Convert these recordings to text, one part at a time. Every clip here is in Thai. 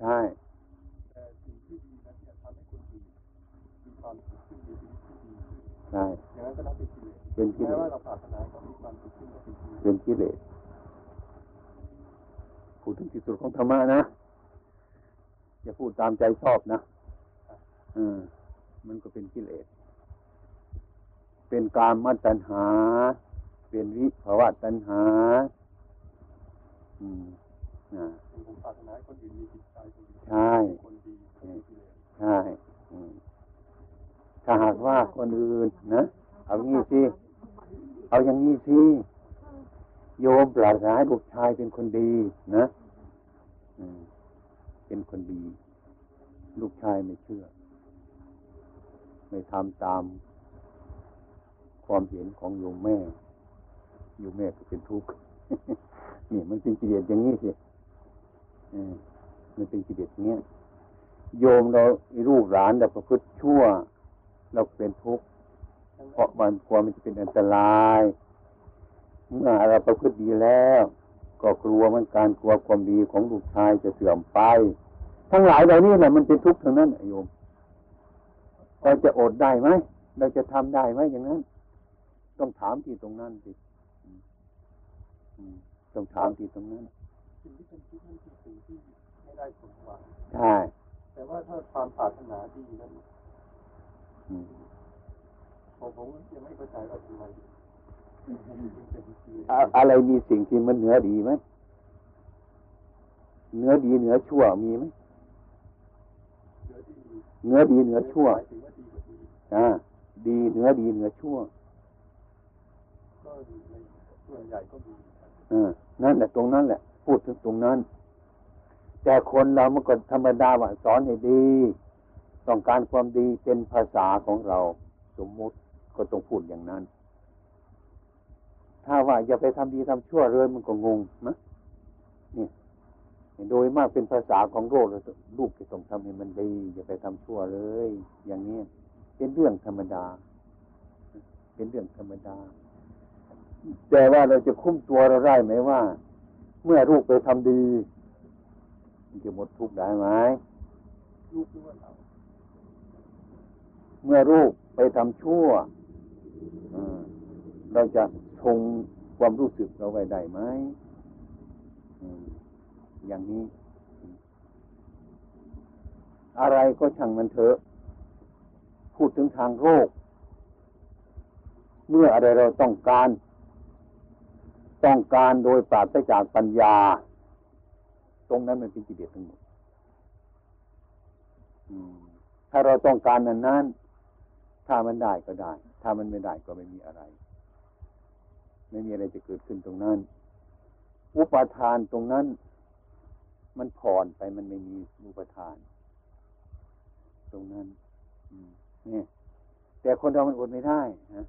ใช่แต่สิ่งที่ดีนั้นเนี่ยทำให้คนอื่นมีความสุขขึ้นมีชีวิตที่ดีขึ้นใช่อย่างนั้นก็นับเป็นกิเลสเป็นกิเลแม้สว่าเราปรารถนาให้เขามีความสุขขึ้นก็เป็นกิเลสเป็นกิเลสพูดถึงที่สุดของธรรมะนะอย่าพูดตามใจชอบนะเออมันก็เป็นกิเลสเป็นกามมัตัญหา เป็นวิภาวะตัญหา อืมอ่าเป็น ผมปรารถนาให้คนอื่นมีจิตใจคนอื่นใช่เป็นคนดีก็เป็นกิเลสใช่อืมถ้าหากว่าคนอื่นนะเอางี้สิเอาอย่างนี้สิโยมปรารถนาให้ลูกชายเป็นคนดีนะอืมเป็นคนดี ลูกชายไม่เชื่อ ไม่ทำตาม ความเห็นของโยมแม่ โยมแม่ก็เป็นทุกข์นี่มันเป็นกิเลสอย่างนี้สิอื มันเป็นกิเลสเงี้ยโยมเราลูกหลานเราประพฤติชั่ว เราเป็นทุกข์เพราะมันกลัวมันจะเป็นอันตรายเมื่อเราประพฤติดีแล้ว ก็กลัวมันการกลัวความดีของลูกชายจะเสื่อมไป ทั้งหลายเหล่านี้แหละมันเป็นทุกข์ทั้งนั้นโยมเราจะอดได้ไหมเราจะทำได้ไหมอย่างนั้น ต้องถามที่ตรงนั้นสิต้องถามที่ตรงนั้น สิ่งที่เป็นทุกข์นั่นคือสิ่งที่ไม่ได้สมหวังใช่แต่ว่าถ้าความปรารถนาดีนั้นอืมผมผมยังไม่เข้าใจว่าทำไมจึงเป็นกิเลสอะอะไรมีสิ่งที่มันเหนือดีไหมเหนือดีเหนือชั่วมีไหมเหนือดีเหนือดีเหนือชั่วหมายถึงว่าดีกว่าดีอ่าดีเหนือดีเหนือชั่วก็ดีในส่วนใหญ่ก็ดีเออนั่นแหละตรงนั้นแหละ พูดถึงตรงนั้น แต่คนเรามันก็ธรรมดาว่าสอนให้ดี ต้องการความดีเป็นภาษาของเรา สมมุติก็ต้องพูดอย่างนั้น ถ้าว่าอย่าไปทำดีทำชั่วเลยมันก็งงนะนี่โดยมากเป็นภาษาของโลกลยลูกจะต้องทำให้มันดี อย่าไปทำชั่วเลย อย่างนี้เป็นเรื่องธรรมดา เป็นเรื่องธรรมดา แต่ว่าเราจะคุ้มตัวเราได้ไหมว่า เมื่อลูกไปทำดี มันจะหมดทุกข์ได้ไหมลูกหรือว่าเราเมื่อลูกไปทำชั่วเออเราจะคงความรู้สึกเราไว้ได้ไหมอืมอย่างนี้ อะไรก็ช่างมันเถอะ พูดถึงทางโลกเมื่ออะไรเราต้องการ ต้องการโดยปราศจากปัญญา ตรงนั้นมันเป็นกิเลสทั้งหมดถ้าเราต้องการนั้นนั้นถ้ามันได้ก็ได้ ถ้ามันไม่ได้ก็ไม่มีอะไร ไม่มีอะไรจะเกิดขึ้นตรงนั้น อุปทานตรงนั้น มันผ่อนไปมันไม่มีอุปทาน ตรงนั้นเนี่ยแต่คนเรามันอดไม่ได้นะ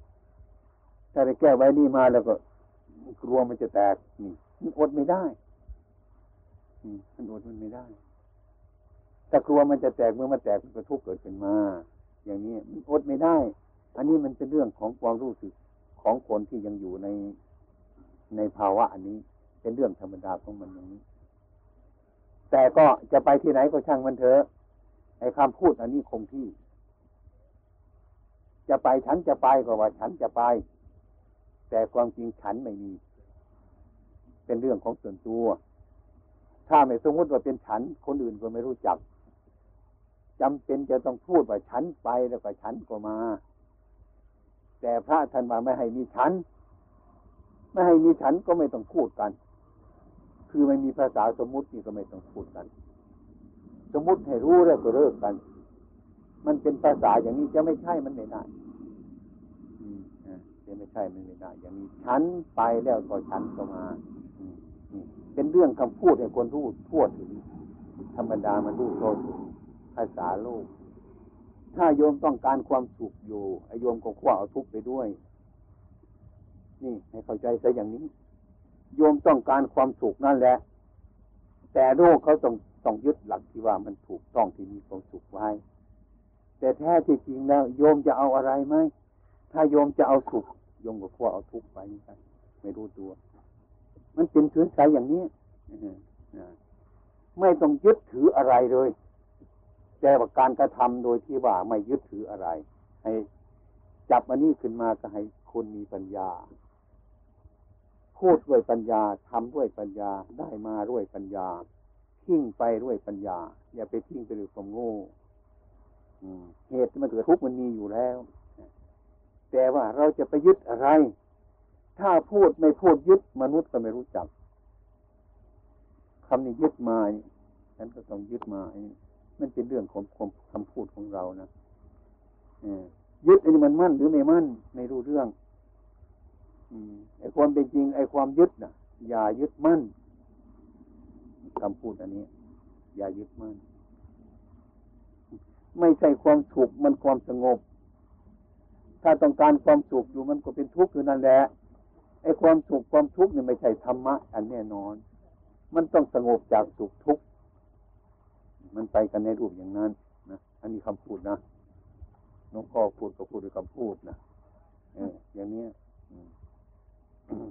ถ้าได้แก้ไว้นี่มาแล้วก็ กลัวมันจะแตกนี่มันอดไม่ได้มันอดมันไม่ได้ ถ้ากลัวมันจะแตกเมื่อมันแตกมันก็ทุกเกิดขึ้นมา อย่างนี้มันอดไม่ได้ อันนี้มันเป็นเรื่องของความรู้สึกของคนที่ยังอยู่ในในภาวะ อันนี้ เป็นเรื่องธรรมดาของมันอย่างนี้ แต่ก็จะไปที่ไหนก็ช่างมันเถอะไอ้คำพูดอันนี้คงที่ จะไปฉันจะไปก็ว่าฉันจะไป แต่ความจริงฉันไม่มี เป็นเรื่องของส่วนตัว ถ้าไม่สมมติว่าเป็นฉัน คนอื่นก็ไม่รู้จักจำเป็นจะต้องพูดว่าฉันไปแล้วก็ฉันก็มา แต่พระท่านว่าไม่ให้มีฉัน ไม่ให้มีฉันก็ไม่ต้องพูดกัน คือไม่มีภาษาสมมุตินี่ก็ไม่ต้องพูดกัน สมมุติให้รู้แล้วก็เลิกกัน มันเป็นภาษาอย่างนี้จะไม่ใช่มันไม่ได้อืม ไม่ใช่มันไม่ได้ อย่างนี้ฉันไปแล้วก็ฉันก็มาอืมอืมเป็นเรื่องคำพูดให้คนรู้ทั่วถึง ธรรมดามันรู้ทั่วถึงภาษาโลก ถ้าโยมต้องการความสุขอยู่ไอโยมก็คว้าเอาทุกข์ไปด้วย นี่ให้เข้าใจซะอย่างนี้ โยมต้องการความสุขนั่นแหละ แต่โลกเขาต้องต้องยึดหลักที่ว่ามันถูกต้องที่มีความสุขไว้ แต่แท้ที่จริงแล้ว โยมจะเอาอะไรไหม ถ้าโยมจะเอาสุขโยมก็คว้าเอาทุกข์ไปเหมือนกันไม่รู้ตัว มันเป็นพื้นสายอย่างนี้ไม่ต้องยึดถืออะไรเลยแต่ว่าการกระทำโดยที่ว่าไม่ยึดถืออะไร ให้จับอันนี้ขึ้นมาก็ให้คนมีปัญญา พูดด้วยปัญญาทำด้วยปัญญาได้มาด้วยปัญญา ทิ้งไปด้วยปัญญา อย่าไปทิ้งไปด้วยความโง่เหตุที่มันเกิดทุกข์มันมีอยู่แล้ว แต่ว่าเราจะไปยึดอะไร ถ้าพูดไม่พูดยึดมนุษย์ก็ไม่รู้จักคำนี้ยึดมานี่ฉันก็ต้องยึดมาอันนี้มันเป็นเรื่องของความคำพูดของเรานะยึดอันนี้มันมั่นหรือไม่มั่นไม่รู้เรื่องอไอ้ความเป็นจริง ไอ้ความยึดนะอย่ายึดมั่นคำพูดอันนี้ อย่ายึดมั่น ไม่ใช่ความสุขมันความสงบ ถ้าต้องการความสุขอยู่มันก็เป็นทุกข์อยู่นั่นแหละไอ้ความสุขความทุกข์เนี่ยไม่ใช่ธรรมะ อันแน่นอน มันต้องสงบจากสุขทุกข์มันไปกันในรูปอย่างนั้นนะอันนี้คำพูดนะน้องพ่อพูดก็พูดด้วยคำพูดนะเอออย่างเนี้ยอืมอืม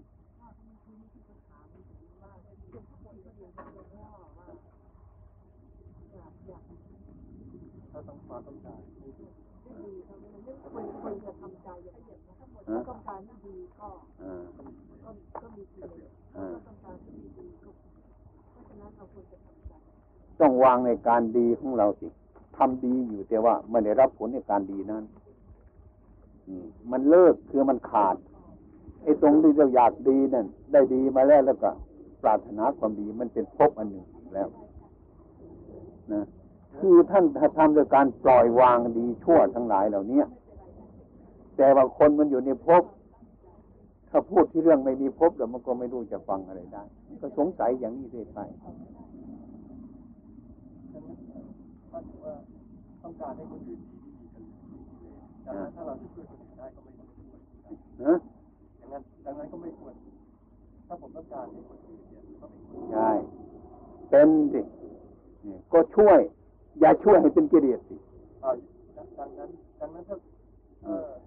ถ้าต้องความต้องการ คนคนจะทำใจอย่างนี้นะถ้า ต้องการที่ดีก็อ่าก็มีกิเลสอ่าถ้าต้องการที่ดีก็เพราะฉะนั้นเราควรจะทำใจต้องวางในการดีของเราสิทำดีอยู่แต่ว่าไม่ได้รับผลในการดีนั้นมมันเลิกคือมันขาดไอ้ตรงที่เราอยากดีนั่นได้ดีมาแล้วแล้วก็ปรารถนาความดีมันเป็นภพอันหนึ่งแล้วนะคือท่านทำโดยการปล่อยวางดีชั่วทั้งหลายเหล่านี้ แต่ว่าคนมันอยู่ในภพถ้าพูดที่เรื่องไม่มีภพแล้วมันก็ไม่รู้จะฟังอะไรได้ ก็สงสัยอย่างนี้เรื่อยไปถ้าถือว่าต้องการให้คนอื่นดีที่ดีกันดังนั้นถ้าเราจะช่วยคนอื่นได้ก็ไม่ควรช่วยนะอย่างนั้นดังนั้นก็ไม่ควรถ้าผมต้องการให้คนอื่นเนี่ยก็ไม่ควรใช่เป็นสิเนี่ยก็ช่วย อย่าช่วยให้เป็นกิเลสสิอ่าดังนั้น ดังนั้นถ้าเออดัง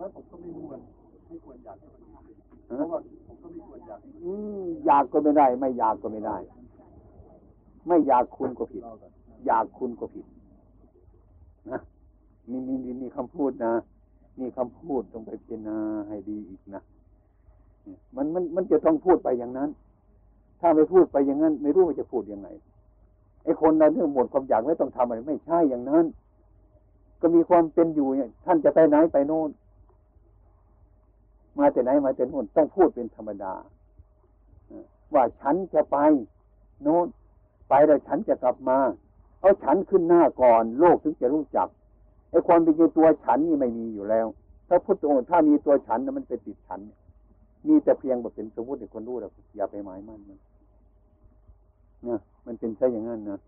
นั้นผมก็ไม่ควรไม่ควรอยากให้คนอื่นดีเพราะว่าผมก็ไม่ควรอยากให้คนอืมอยากก็ไม่ได้ ไม่อยากก็ไม่ได้ ไม่อยากคุณก็ผิดเราแบบอยากคุณก็ผิดนะมีมีมีมีคำพูดนะมีคำพูดต้องไปพิจารณาให้ดีอีกนะเนี่ยมันมันมันจะต้องพูดไปอย่างนั้น ถ้าไม่พูดไปอย่างนั้น ไม่รู้ว่าจะพูดยังไงไอ้คนนั้นเรื่องหมดความอยากไม่ต้องทำอะไร ไม่ใช่อย่างนั้น ก็มีความเป็นอยู่เนี่ยท่านจะไปไหนไปโน่น มาแต่ไหนมาแต่โน่นต้องพูดเป็นธรรมดาว่าฉันจะไปโน่นไปแล้วฉันจะกลับมา เอาฉันขึ้นหน้าก่อน โลกถึงจะรู้จักไอ้ความเป็นจริงตัวฉันนี่ไม่มีอยู่แล้ว ถ้าพุทธองค์ถ้ามีตัวฉันนะมันเป็นติดฉัน มีแต่เพียงแบบเป็นสมมติให้คนรู้แล้วอย่าไปหมายมั่นมันนะมันเป็นใช่อย่างนั้นนะ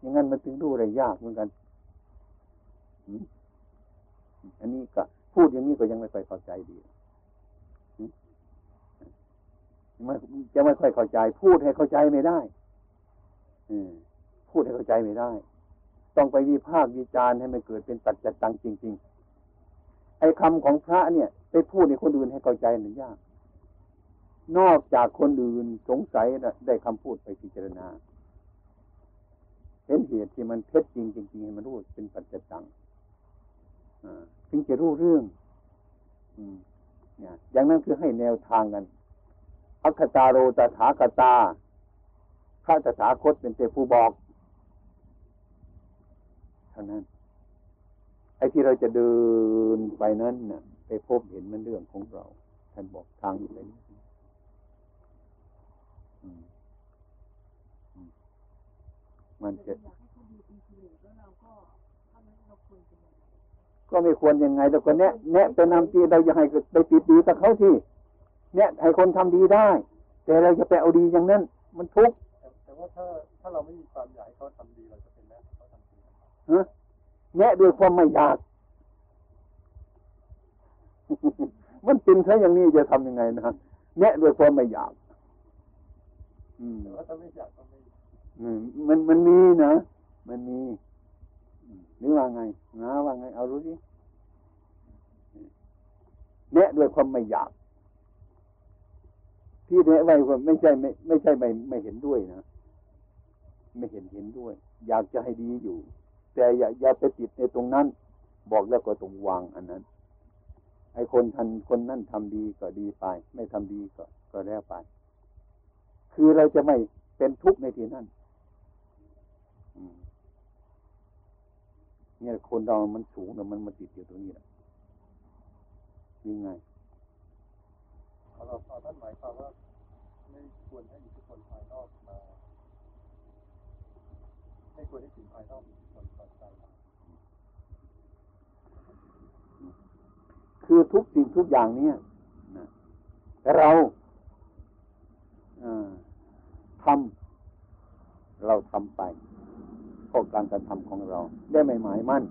อย่างนั้นมันถึงรู้อะไรยากเหมือนกันอันนี้ก็พูดอย่างนี้ก็ยังไม่ค่อยเข้าใจดีอืมมัน จะไม่ค่อยเข้าใจ พูดให้เข้าใจไม่ได้อพูดให้เข้าใจไม่ได้ ต้องไปวิพากษ์วิจารณ์ให้มันเกิดเป็นปัจจตังจริง ๆ ไอ้คำของพระเนี่ย ไปพูดให้คนอื่นให้เข้าใจหนึ่งยาก นอกจากคนอื่นสงสัยนะได้คำพูดไปพิจารณาเห็นเหตุที่มันเท็จจริงจริงๆให้มันรู้เป็นปัจจตังอ่าถึงจะรู้เรื่องอืมเนี่ยอย่างนั้นคือให้แนวทางกัน อัคตาโรตถาคตาพระตถาคตเป็นแต่ผู้บอกเท่านั้นไอ้ที่เราจะเดินไปนั้นน่ะ ไปพบเห็นมันเรื่องของเราท่านบอกทางอยู่ในนี้มันจะก็ไม่ควรยังไงแต่คนแนะแนะไปนำตีเราอย่าให้ไปติดดีกับเขาที่ แนะให้คนทำดีได้ แต่เราจะไปเอาดีอย่างนั้น มันทุกข์แต่แต่ว่าถ้าถ้าเราไม่มีความอยากให้เขาทำดีเราจะเป็นแม่ให้เขาทำดีฮะแนะด้วยความไม่อยาก มันเป็นซะอย่างนี้จะทำยังไงนะแนะด้วยความไม่อยากอืมแต่ว่าถ้าไม่อยากก็ไม่อืมมันมันมีนะมันมีอืมหรือว่าไงนะว่าไง เอารู้ดิแนะด้วยความไม่อยาก ที่ที่แนะไว้ว่าไม่ใช่ไม่ไม่ใช่ไม่ไม่เห็นด้วยนะไม่เห็นเห็นด้วย อยากจะให้ดีอยู่ แต่อย่าอย่าไปติดในตรงนั้น บอกแล้วก็ตรงวางอันนั้น ไอ้คนทันคนนั่นทำดีก็ดีไป ไม่ทำดีก็ก็แล้วไป คือเราจะไม่เป็นทุกข์ในที่นั้นเนี่ยคนเรามันสูงแต่มันมาติดอยู่ตรงนี้แหละยังไงเราท่านหมายความว่า ควรให้อิทธิพลภายนอกมาไม่ควรให้สิ่งภายนอกมีอิทธิพลต่อใจเราคือทุกสิ่งทุกอย่างเนี่ยเราทำเราทำไปก็การกระทำของเรา ได้ไม่หมายมั่น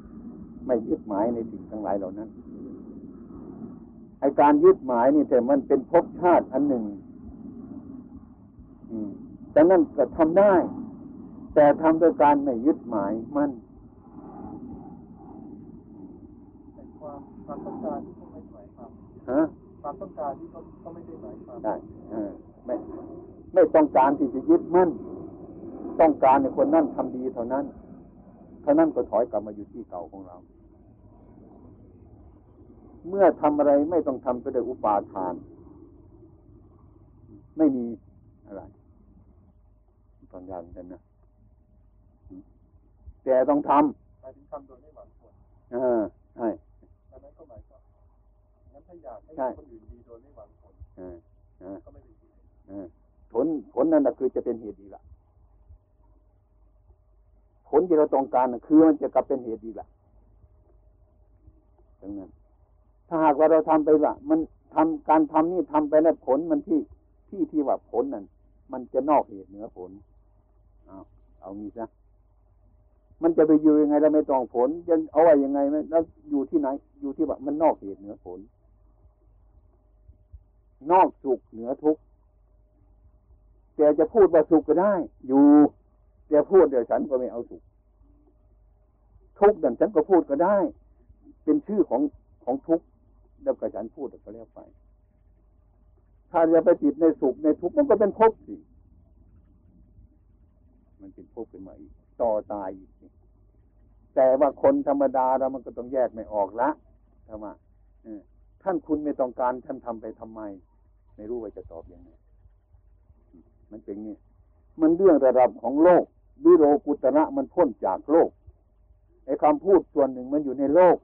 ไม่ยึดหมายในสิ่งทั้งหลายเหล่านั้นไอการยึดหมายนี่แต่มันเป็นภพชาติอันหนึ่ง แต่นั่นก็ทำได้ แต่ทำโดยการไม่ยึดหมายมั่นแต่ความความต้องการที่ก็ไม่หมายความฮะความต้องการที่ก็ก็ไม่ได้หมายความได้เออไม่ไม่ต้องการที่จะยึดมั่น ต้องการในคนนั่นทำดีเท่านั้นเท่านั้นก็ถอยกลับมาอยู่ที่เก่าของเรา เมื่อทำอะไรไม่ต้องทำไปด้วยอุปาทาน ไม่มีอะไร ตอนยานกันนะแต่ต้องทหมายถึงทำโดยไม่หวังผลำเออใช่ดังนั้นก็หมายความงั้นถ้าอยากให้ใช่คนอื่นดีโดยไม่หวังผลเออเออก็ไม่เป็นดีเออผลผลนั่นนะคือจะเป็นเหตุอีกละผลที่เราต้องการน่ะคือมันจะกลับเป็นเหตุอีกละดังนั้น ถ้าหากว่าเราทำไปว่ามันทำการทำนี่ทำไปแล้วผลมันที่ที่ที่ว่าผลนั่นมันจะนอกเหตุเหนือผล เอาเอางี้ซะมันจะไปอยู่ยังไงเราไม่ต้องผลจะเอาไว้ยังไงไหมแล้วอยู่ที่ไหน อยู่ที่ว่ามันนอกเหตุเหนือผล นอกสุขเหนือทุกข์แต่จะพูดว่าสุขก็ได้ อยู่แต่พูดเดี๋ยวฉันก็ไม่เอาสุขทุกข์ดันฉันก็พูดก็ได้ เป็นชื่อของของทุกข์แล้วก็ฉันพูดก็แล้วไปถ้าจะไปติดในสุขในทุกข์มันก็เป็นภพสิ มันเป็นภพขึ้นมาอีก ต่อตายอีก แต่ว่าคนธรรมดาเรามันก็ต้องแยกไม่ออกละทำไมเออท่านคุณไม่ต้องการท่านทำไปทำไม ไม่รู้ว่าจะตอบยังไงมันเป็นงนี้มันเรื่องระดับของโลกวิโรกุตระมันพ้นจากโลกไอ้คำพูดส่วนหนึ่งมันอยู่ในโลก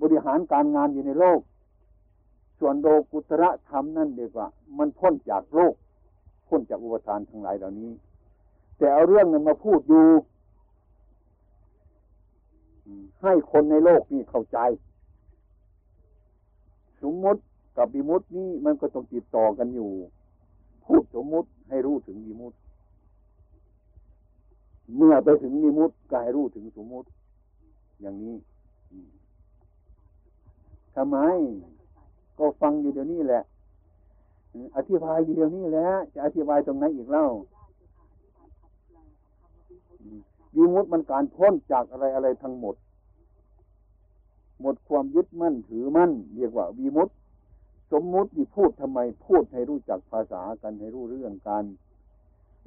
บริหารการงานอยู่ในโลก ส่วนโลกุตระธรรมนั่นเดียกว่า มันพ้นจากโลก พ้นจากอุปทานทั้งหลายเหล่านี้ แต่เอาเรื่องนั้นมาพูดอยู่ให้คนในโลกนี่เข้าใจ สมมติกับวิมุตินี่มันก็ต้องติดต่อกันอยู่ พูดสมมติให้รู้ถึงวิมุติ เมื่อไปถึงวิมุติก็ให้รู้ถึงสมมติ อย่างนี้ทำไม ก็ฟังอยู่เดี๋ยวนี้แหละอืมอธิบายอยู่เดี๋ยวนี้แหละจะอธิบายตรงไหนอีกเล่าอืม วิมุตมันการพ้นจากอะไรอะไรทั้งหมด หมดความยึดมั่นถือมั่น เรียกว่าวิมุตติสมมุตินี่พูดทำไมพูดให้รู้จักภาษากันให้รู้เรื่องกัน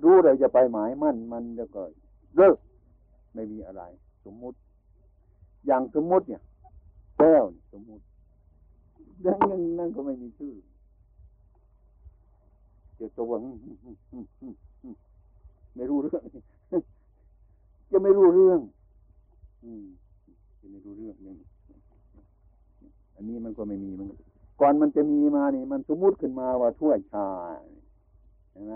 รู้เราจะไปหมายมั่นมันแล้วก็เลิกไม่มีอะไร สมมุติ อย่างสมมุติเนี่ยแก้วสมมุติเรื่องนั้นนั่นก็ไม่มีชื่อเดี๋ยวตัวงไม่รู้เรื่อง จะไม่รู้เรื่อง อืมจะไม่รู้เรื่องนี่อันนี้มันก็ไม่มีมันก่อนมันจะมีมานี่ มันสมมุติขึ้นมาว่าถ้วยชาเห็นไหม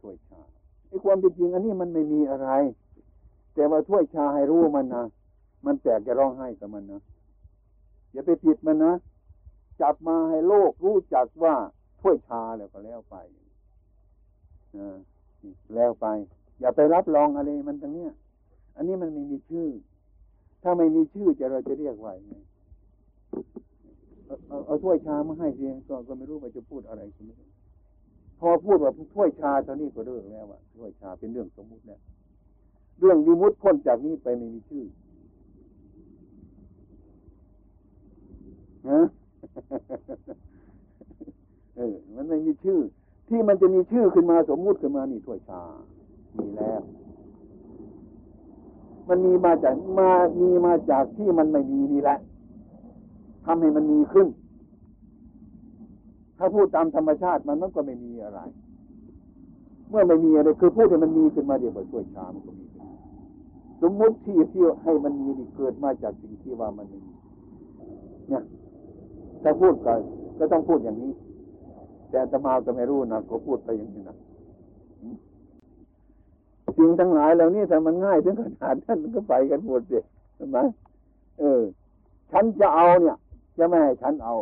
ถ้วยชาไอ้ความเป็นจริง อันนี้มันไม่มีอะไร แต่ว่าถ้วยชาให้รู้มันนะมันแตกจะร้องไห้กับมันนะอย่าไปติดมันนะจับมาให้โลกรู้จักว่าถ้วยชาแล้วก็แล้วไปอ่าแล้วไป อย่าไปรับรองอะไรมันตรงเนี้ย อันนี้มันไม่มีชื่อ ถ้าไม่มีชื่อจะเราจะเรียกว่าไงเอาเอาถ้วยชามาให้เพียงก็ก็ไม่รู้ว่าจะพูดอะไรก็ไม่รู้พอพูดว่าถ้วยชาเท่านี้ก็เลิกแล้วว่าถ้วยชาเป็นเรื่องสมมุติแล้วเรื่องวิมุตพ้นจากนี้ไปไม่มีชื่อนะมันจะมีชื่อขึ้นมาสมมุติขึ้นมานี่ถ้วยชา มีแล้ว มันมีมาจากมามีมาจากที่มันไม่มีนี่แหละทำให้มันมีขึ้น ถ้าพูดตามธรรมชาติมันมันก็ไม่มีอะไร เมื่อไม่มีอะไรคือพูดให้มันมีขึ้นมาเดี๋ยวไปช่วยชามันก็มีขึ้นสมมติที่ที่ให้มันมีนี่เกิดมาจากสิ่งที่ว่ามันมีเนี่ยถ้าพูดก็ก็ต้องพูดอย่างนี้ แต่อาตมาก็ไม่รู้นะก็พูดไปอย่างนี้นะ สิ่งทั้งหลายเหล่านี้ถ้ามันง่ายถึงขนาดนั้นก็ไปกันหมดสิใช่ไหมเออ ฉันจะเอาเนี่ย จะไม่ให้ฉันเอา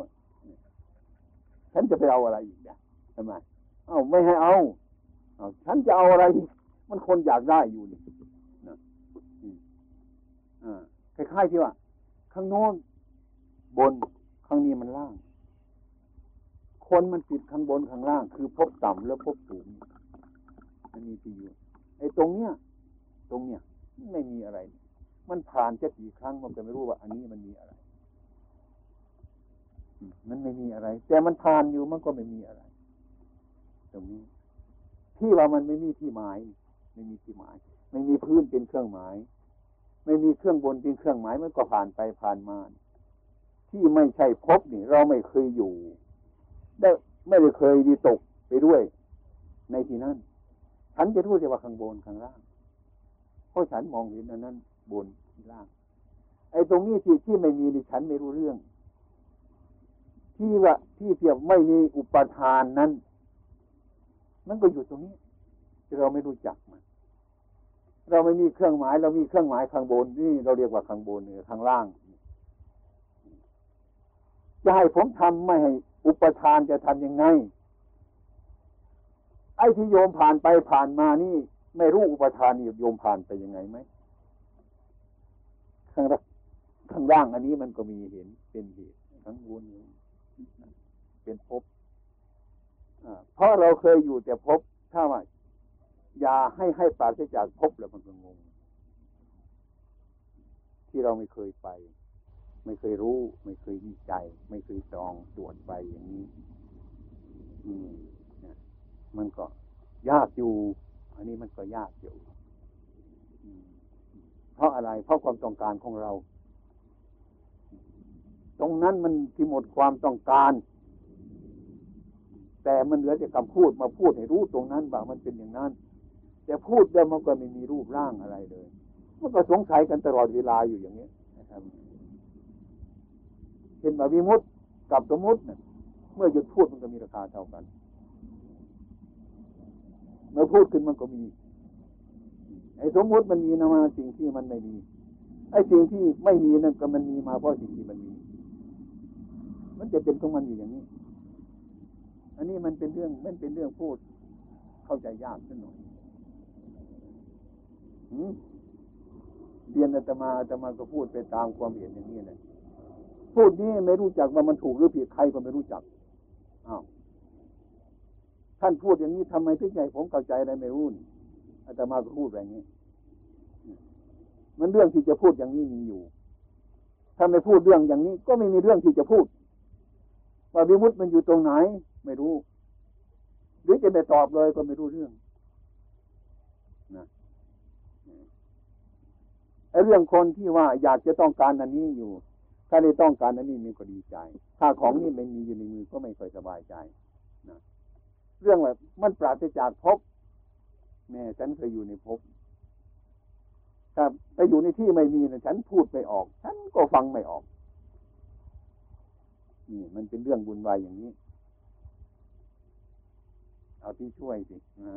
ฉันจะไปเอาอะไรอีกเนี่ยทำไมเอาไม่ให้เอาเอาฉันจะเอาอะไร มันคนอยากได้อยู่นี่นะอ่าคล้ายๆที่ว่า ข้างโน้นบนข้างนี้มันล่าง คนมันติดข้างบนข้างล่าง คือพบต่ำแล้วพบสูงมันมีที่อยู่ ไอ้ตรงเนี้ย ตรงเนี้ยไม่มีอะไร มันผ่านจะกี่ครั้งมันก็ไม่รู้ว่า อันนี้มันมีอะไร มันไม่มีอะไร แต่มันผ่านอยู่มันก็ไม่มีอะไร ตรงนี้ ที่ว่ามันไม่มีที่หมาย ไม่มีที่หมาย ไม่มีพื้นเป็นเครื่องหมาย ไม่มีเครื่องบนเป็นเครื่องหมายมันก็ผ่านไปผ่านมาที่ไม่ใช่พบนี่ เราไม่เคยอยู่ ได้ไม่ได้เคยดีตกไปด้วย ในที่นั้น ฉันจะรู้แต่ว่าข้างบนข้างล่าง เพราะฉันมองเห็นอันนั้น บนล่าง ไอ้ตรงนี้ที่ที่ไม่มีนี่ฉันไม่รู้เรื่อง ที่ว่าที่เทียบไม่มีอุปทานนั้น มันก็อยู่ตรงนี้ที่เราไม่รู้จักมัน เราไม่มีเครื่องหมาย เรามีเครื่องหมายข้างบนนี่เราเรียกว่าข้างบนเนี่ยข้างล่าง จะให้ผมทำไม่ให้อุปทานจะทำยังไง ไอ้ที่โยมผ่านไปผ่านมานี่ ไม่รู้อุปทานนี่โยมผ่านไปยังไงไหมข้างข้างล่างอันนี้มันก็มีเห็นเป็นเหตุข้งบนเป็นภพเพราะเราเคยอยู่แต่ภพถ้าว่าอย่าให้ให้ปราศจากภพแล้วมันก็งง ที่เราไม่เคยไป ไม่เคยรู้ ไม่เคยวิจัย ไม่เคยจองตรวจไปอย่างนี้ อืม มันก็ยากอยู่ อันนี้มันก็ยากอยู่เพราะอะไร เพราะความต้องการของเรา ตรงนั้นมันที่หมดความต้องการ แต่มันเหลือแต่คำพูดมาพูดให้รู้ตรงนั้นบ่ามันเป็นอย่างนั้น แต่พูดแล้วมันก็ไม่มีรูปร่างอะไรเลย มันก็สงสัยกันตลอดเวลาอยู่อย่างนี้นะครับเห็นว่าวิมุตกับสมมุติเนี่ยเมื่อหยุดพูดมันก็มีราคาเท่ากัน มื่อพูดขึ้นมันก็มี ไอ้สมมติมันมีนะมาสิ่งที่มันไม่มี ไอ้สิ่งที่ไม่มีนั่นก็มันมีมาเพราะสิ่งที่มันมี มันจะเป็นของมันอยู่อย่างนี้ อันนี้มันเป็นเรื่องมันเป็นเรื่องพูด เข้าใจยากขึ้นหน่อยเรียนอาตมาอาตมาก็พูดไปตามความเห็นอย่างนี้เลยพูดนี้ไม่รู้จักว่ามันถูกหรือผิดใครก็ไม่รู้จักอ้าว ท่านพูดอย่างนี้ทำไมถึงไงผมเข้าใจอะไรไม่รู้อาตมาก็พูดแบบนี้ มันเรื่องที่จะพูดอย่างนี้มีอยู่ ถ้าไม่พูดเรื่องอย่างนี้ ก็ไม่มีเรื่องที่จะพูด ว่าวิมุตมันอยู่ตรงไหน ไม่รู้ หรือจะไม่ตอบเลยก็ไม่รู้เรื่องนะไอ้เรื่องคนที่ว่าอยากจะต้องการอันนี้อยู่ ถ้าได้ต้องการอันนี้มันก็ดีใจ ถ้าของนี้ไม่มีอยู่ในมือก็ไม่ค่อยสบายใจนะ เรื่องแบบมันปราศจากภพแม่ฉันเคยอยู่ในภพถ้าไปอยู่ในที่ไม่มีนะฉันพูดไม่ออก ฉันก็ฟังไม่ออก นี่ มันเป็นเรื่องบุญวายอย่างนี้ เอาที่ช่วยสิน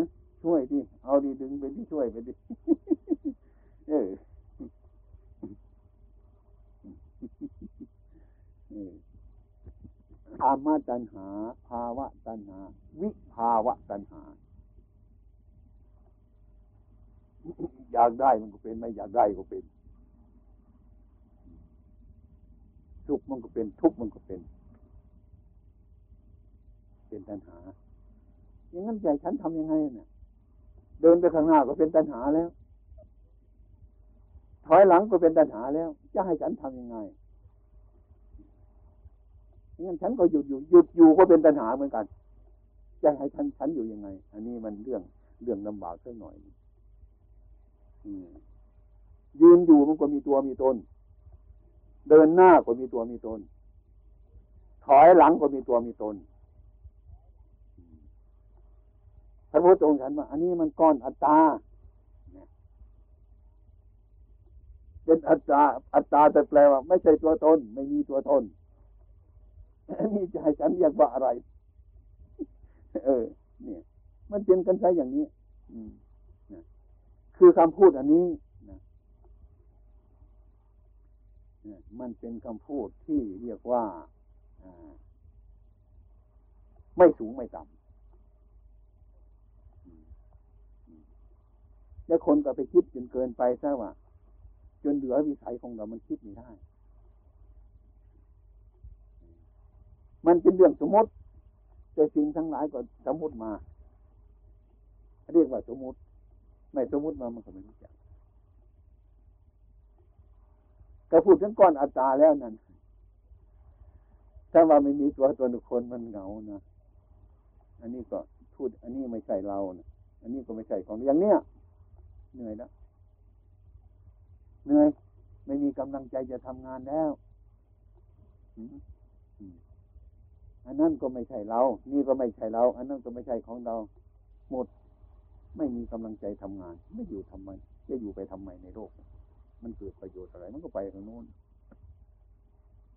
ะช่วยดิเอาดีดึงไปที่ช่วยไปดิเออ ธรรมตัณหา ภาวะตัณหา วิภาวะตัณหา อยากได้มันก็เป็นไม่อยากได้ก็เป็นสุขมันก็เป็นทุกข์มันก็เป็น เป็นตัณหาอย่างนั้นใจฉันทำยังไงเนี่ยเดินไปข้างหน้าก็เป็นตัณหาแล้ว ถอยหลังก็เป็นตัณหาแล้ว จะให้ฉันทํำยังไง งั้นฉันก็หยุดอยู่หยุดอยู่ก็เป็นตัณหาเหมือนกันจะให้ฉันฉันอยู่ยังไง อันนี้มันเรื่องเรื่องลำบากสักหน่อยอืยืนอยู่มันก็มีตัวมีตน เดินหน้าก็มีตัวมีตน ถอยหลังก็มีตัวมีตนพระพุทธองค์ฉันว่าอันนี้มันก้อนอัตตาเป็นอัตตาอัตตาแต่แปลว่า ไม่ใช่ตัวตน ไม่มีตัวตน นนี้จะให้ฉันเรียกว่าอะไร เออ เนี่ย มันเป็นกันใช้อย่างนี้อืมคือคำพูดอันนี้นี่มันเป็นคำพูดที่เรียกว่าไม่สูงไม่ต่ำแล้วคนก็ไปคิดจนเกินไปซะว่าจนเหลือวิสัยของเรามันคิดไม่ได้ มันเป็นเรื่องสมมติ แต่สิ่งทั้งหลายก็สมมติมา เรียกว่าสมมติ ไม่สมมติมามันก็ไม่รู้จักแต่พูดถึงก้อนอัตตาแล้วนั่นถ้าว่าไม่มีตัวตนคนมันเหงานะอันนี้ก็พูด อันนี้ไม่ใช่เรานะอันนี้ก็ไม่ใช่ของอย่างเนี้ยเหนื่อยแล้วเหนื่อยไม่มีกำลังใจจะทำงานแล้ว อันนั้นก็ไม่ใช่เรา นี่ก็ไม่ใช่เรา อันนั้นก็ไม่ใช่ของเรา หมด ไม่มีกำลังใจทำงาน ไม่อยู่ทำไม จะอยู่ไปทำไมในโลก มันเกิดประโยชน์อะไร มันก็ไปทางโน้น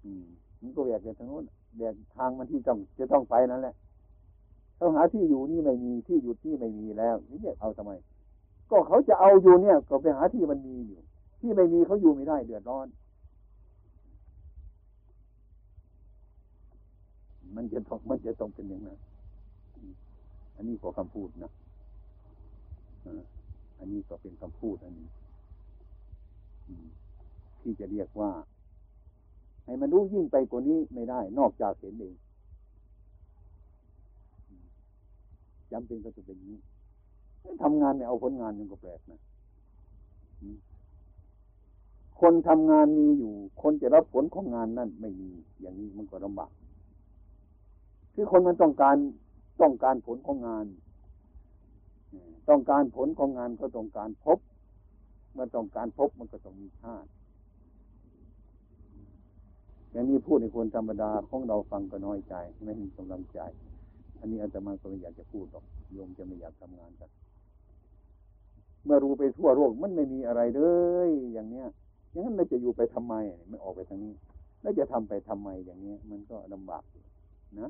อืม มันก็แยกไปทางโน้นแยกทางมันที่ต้องจะต้องไปนั่นแหละเขาหาที่อยู่นี่ไม่มี ที่หยุดนี่ไม่มีแล้วนี่เนี่ยเอาทำไม ก็เขาจะเอาอยู่เนี่ย ก็ไปหาที่มันมีอยู่ ที่ไม่มีเขาอยู่ไม่ได้เดือดร้อน มันจะต้องมันจะต้องเป็นอย่างนั้นอันนี้ก็คำพูดนะอันนี้ก็เป็นคำพูดอันนี้ที่จะเรียกว่า ให้มันรู้ยิ่งไปกว่านี้ไม่ได้ นอกจากเห็นเองจำเป็นก็จะเป็นนี้ทำงานเนี่ยเอาผลงานมันก็แปลกนะคนทำงานมีอยู่ คนจะรับผลของงานนั่นไม่มี อย่างนี้มันก็ลำบาก คือคนมันต้องการต้องการผลของงานต้องการผลของงานก็ต้องการพบมื่อต้องการพบมันก็ต้องมีชาติอย่างนี้พูดในคนธรรมดาของเราฟังก็น้อยใจ ไม่มีกำลังใจ อันนี้อาตมาก็ไม่อยากจะพูดหรอกโยมจะไม่อยากทำงานกัน เมื่อรู้ไปทั่วโลกมันไม่มีอะไรเลยอย่างเนี้ยอย่างนั้นเราจะอยู่ไปทำไมไม่ออกไปทางนี้ แล้วจะทำไปทำไมอย่างนี้มันก็ลำบากนะ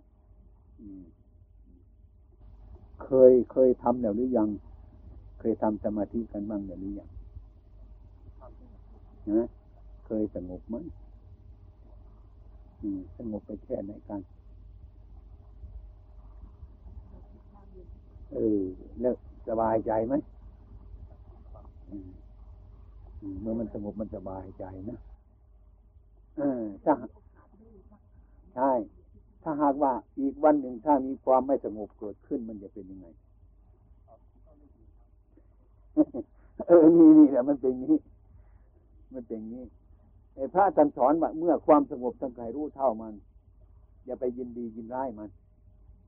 เคยเคยทำแล้วหรือยัง เคยทำสมาธิกันบ้างแล้วหรือยังนะเคยสงบไหมสงบไปแค่ไหนกันเออแล้วสบายใจไหมเมื่อมันสงบมันสบายใจนะออถ้าใช่ ถ้าหากว่าอีกวันหนึ่งถ้ามีความไม่สงบเกิดขึ้นมันจะเป็นยังไง เออนี่นี่แหละมันเป็นนี้ มันเป็นนี้ไอ้พระท่านสอนว่าเมื่อความสงบทั้งใครรู้เท่ามัน อย่าไปยินดียินร้ายมัน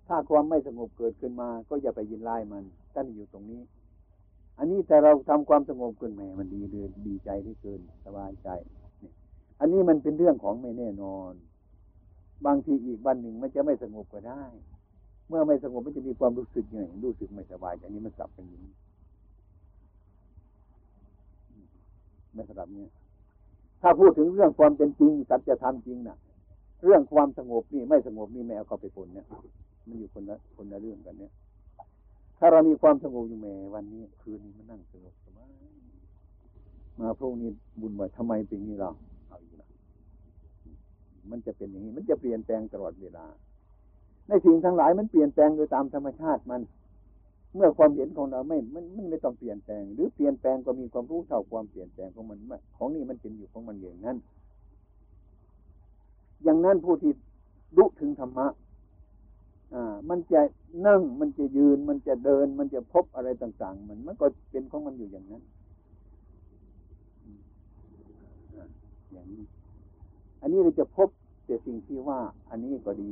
ถ้าความไม่สงบเกิดขึ้นมา ก็อย่าไปยินร้ายมันท่านอยู่ตรงนี้ อันนี้แต่เราทำความสงบขึ้นแหมมันดีเลยดีใจที่เกินสบายใจ อันนี้มันเป็นเรื่องของไม่แน่นอน บางทีอีกวันหนึ่งมันจะไม่สงบก็ได้ เมื่อไม่สงบมันจะมีความรู้สึกยังไงรู้สึกไม่สบายอย่างนี้มันกลับเป็นอย่างนี้ไม่สลับเนี่ยถ้าพูดถึงเรื่องความเป็นจริงสัจธรรมจริงนะ่ะ เรื่องความสงบนี่ไม่สงบนี่ไม่เอาเข้าไปปนเนี่ย มันอยู่คนละคนละเรื่องกันเนี่ย ถ้าเรามีความสงบอยู่แม่วันนี้ คืนนี้มันนั่งสงบสบายมาพรุ่งนี้บุญไว้ทำไมเป็นนี้เรา มันจะเป็นอย่างนี้ มันจะเปลี่ยนแปลงตลอดเวลา ในสิ่งทั้งหลายมันเปลี่ยนแปลงโดยตามธรรมชาติมัน เมื่อความเห็นของเราไม่ มันมันไม่ต้องเปลี่ยนแปลง หรือเปลี่ยนแปลงก็มีความรู้เท่าความเปลี่ยนแปลงของมันของนี่มันเป็นอยู่ของมันอย่างนั้น อย่างนั้นผู้ที่รู้ถึงธรรมะอ่า มันจะนั่งมันจะยืน มันจะเดิน มันจะพบอะไรต่าง ๆ มันมันก็เป็นของมันอยู่อย่างนั้นอย่างนี้ อันนี้เราจะพบแต่สิ่งที่ว่า อันนี้ก็ดี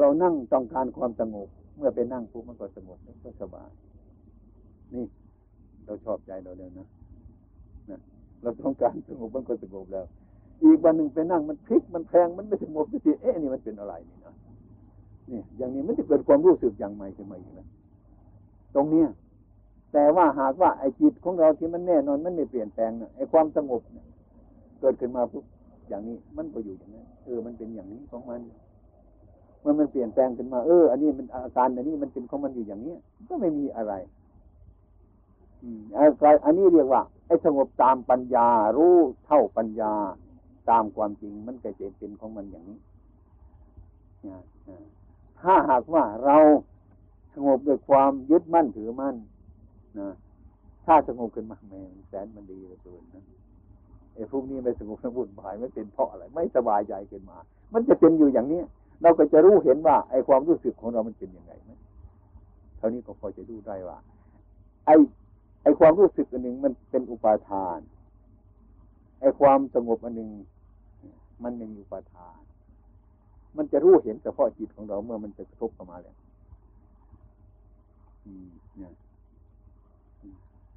เรานั่งต้องการความสงบ เมื่อไปนั่งปุ๊บมันก็สงบมันก็สบาย นี่ เราชอบใจเราแล้วนะนะเราต้องการสงบมันก็สงบแล้ว อีกวันหนึ่งไปนั่งมันพลิกมันแพงมันไม่สงบสักทีเอ๊ะนี่มันเป็นอะไรนี่นะนี่อย่างนี้มันจะเกิดความรู้สึกอย่างใหม่ขึ้นมาอีกนะตรงเนี้ยแต่ว่าหากว่าไอ้จิตของเราที่มันแน่นอนมันไม่เปลี่ยนแปลงนะไอ้ความสงบเนี่ยเกิดขึ้นมาปุ๊บ อย่างนี้ มันก็อยู่อย่างนั้น เออ มันเป็นอย่างนี้ของมัน เมื่อมันเปลี่ยนแปลงขึ้นมา เออ อันนี้มันอาการอันนี้มันเป็นของมันอยู่อย่างนี้ก็ไม่มีอะไร อืมอันนี้เรียกว่าไอ้สงบตามปัญญา รู้เท่าปัญญา ตามความจริงมันก็จะเป็นของมันอย่างนี้ถ้าหากว่าเราสงบด้วยความยึดมั่นถือมั่นนะถ้าสงบขึ้นมาแม่แสนมันดีเหลือเกินนะ พวกนี้ไม่สงบสงบุญบายไม่เป็นเพราะอะไร ไม่สบายใจขึ้นมา มันจะเป็นอยู่อย่างนี้เราก็จะรู้เห็นว่าไอ้ความรู้สึกของเรามันเป็นยังไงไหมเท่านี้ก็พอจะรู้ได้ว่า ไอ้ไอ้ความรู้สึกอันหนึ่งมันเป็นอุปาทานไอ้ความสงบอันหนึ่งมันไม่มีอุปาทาน มันจะรู้เห็นเฉพาะจิตของเราเมื่อมันจะกระทบเข้ามาแล้วเนี่ย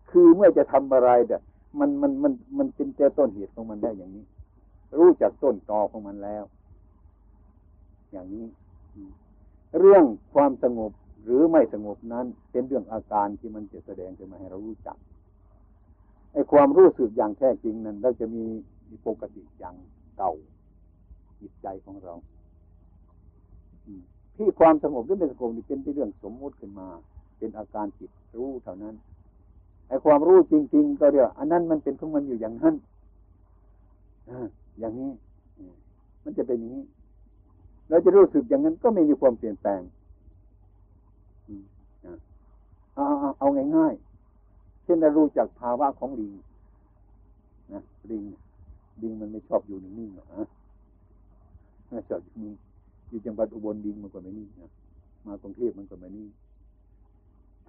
คือเมื่อจะทำอะไรเด้ มันมันมันมันเป็นเจ้าต้นเหตุของมันได้อย่างนี้ รู้จักต้นตอของมันแล้ว อย่างนี้ เรื่องความสงบหรือไม่สงบนั้น เป็นเรื่องอาการที่มันจะแสดงขึ้นมาให้เรารู้จักไอ้ความรู้สึกอย่างแท้จริงนั้นเราจะมีปกติอย่างเก่าจิตใจของเราที่ความสงบหรือไม่สงบนี่เป็นเรื่องสมมุติขึ้นมา เป็นอาการจิตรู้เท่านั้น ไอ้ความรู้จริง ๆ ก็เดียวอันนั้นมันเป็นของมันอยู่อย่างนั้นอย่างนี้ มันจะเป็นอย่างนี้เราจะรู้สึกอย่างนั้นก็ไม่มีความเปลี่ยนแปลงเอาเอาเอาง่ายๆเช่นเรารู้จักภาวะของลิงนะลิงลิงมันไม่ชอบอยู่นิ่งๆหรอกนะไม่ชอบอยู่นิ่งอยู่จังหวัดอุบลลิงมันก็ไม่นิ่งนะมากรุงเทพมันก็ไม่นิ่ง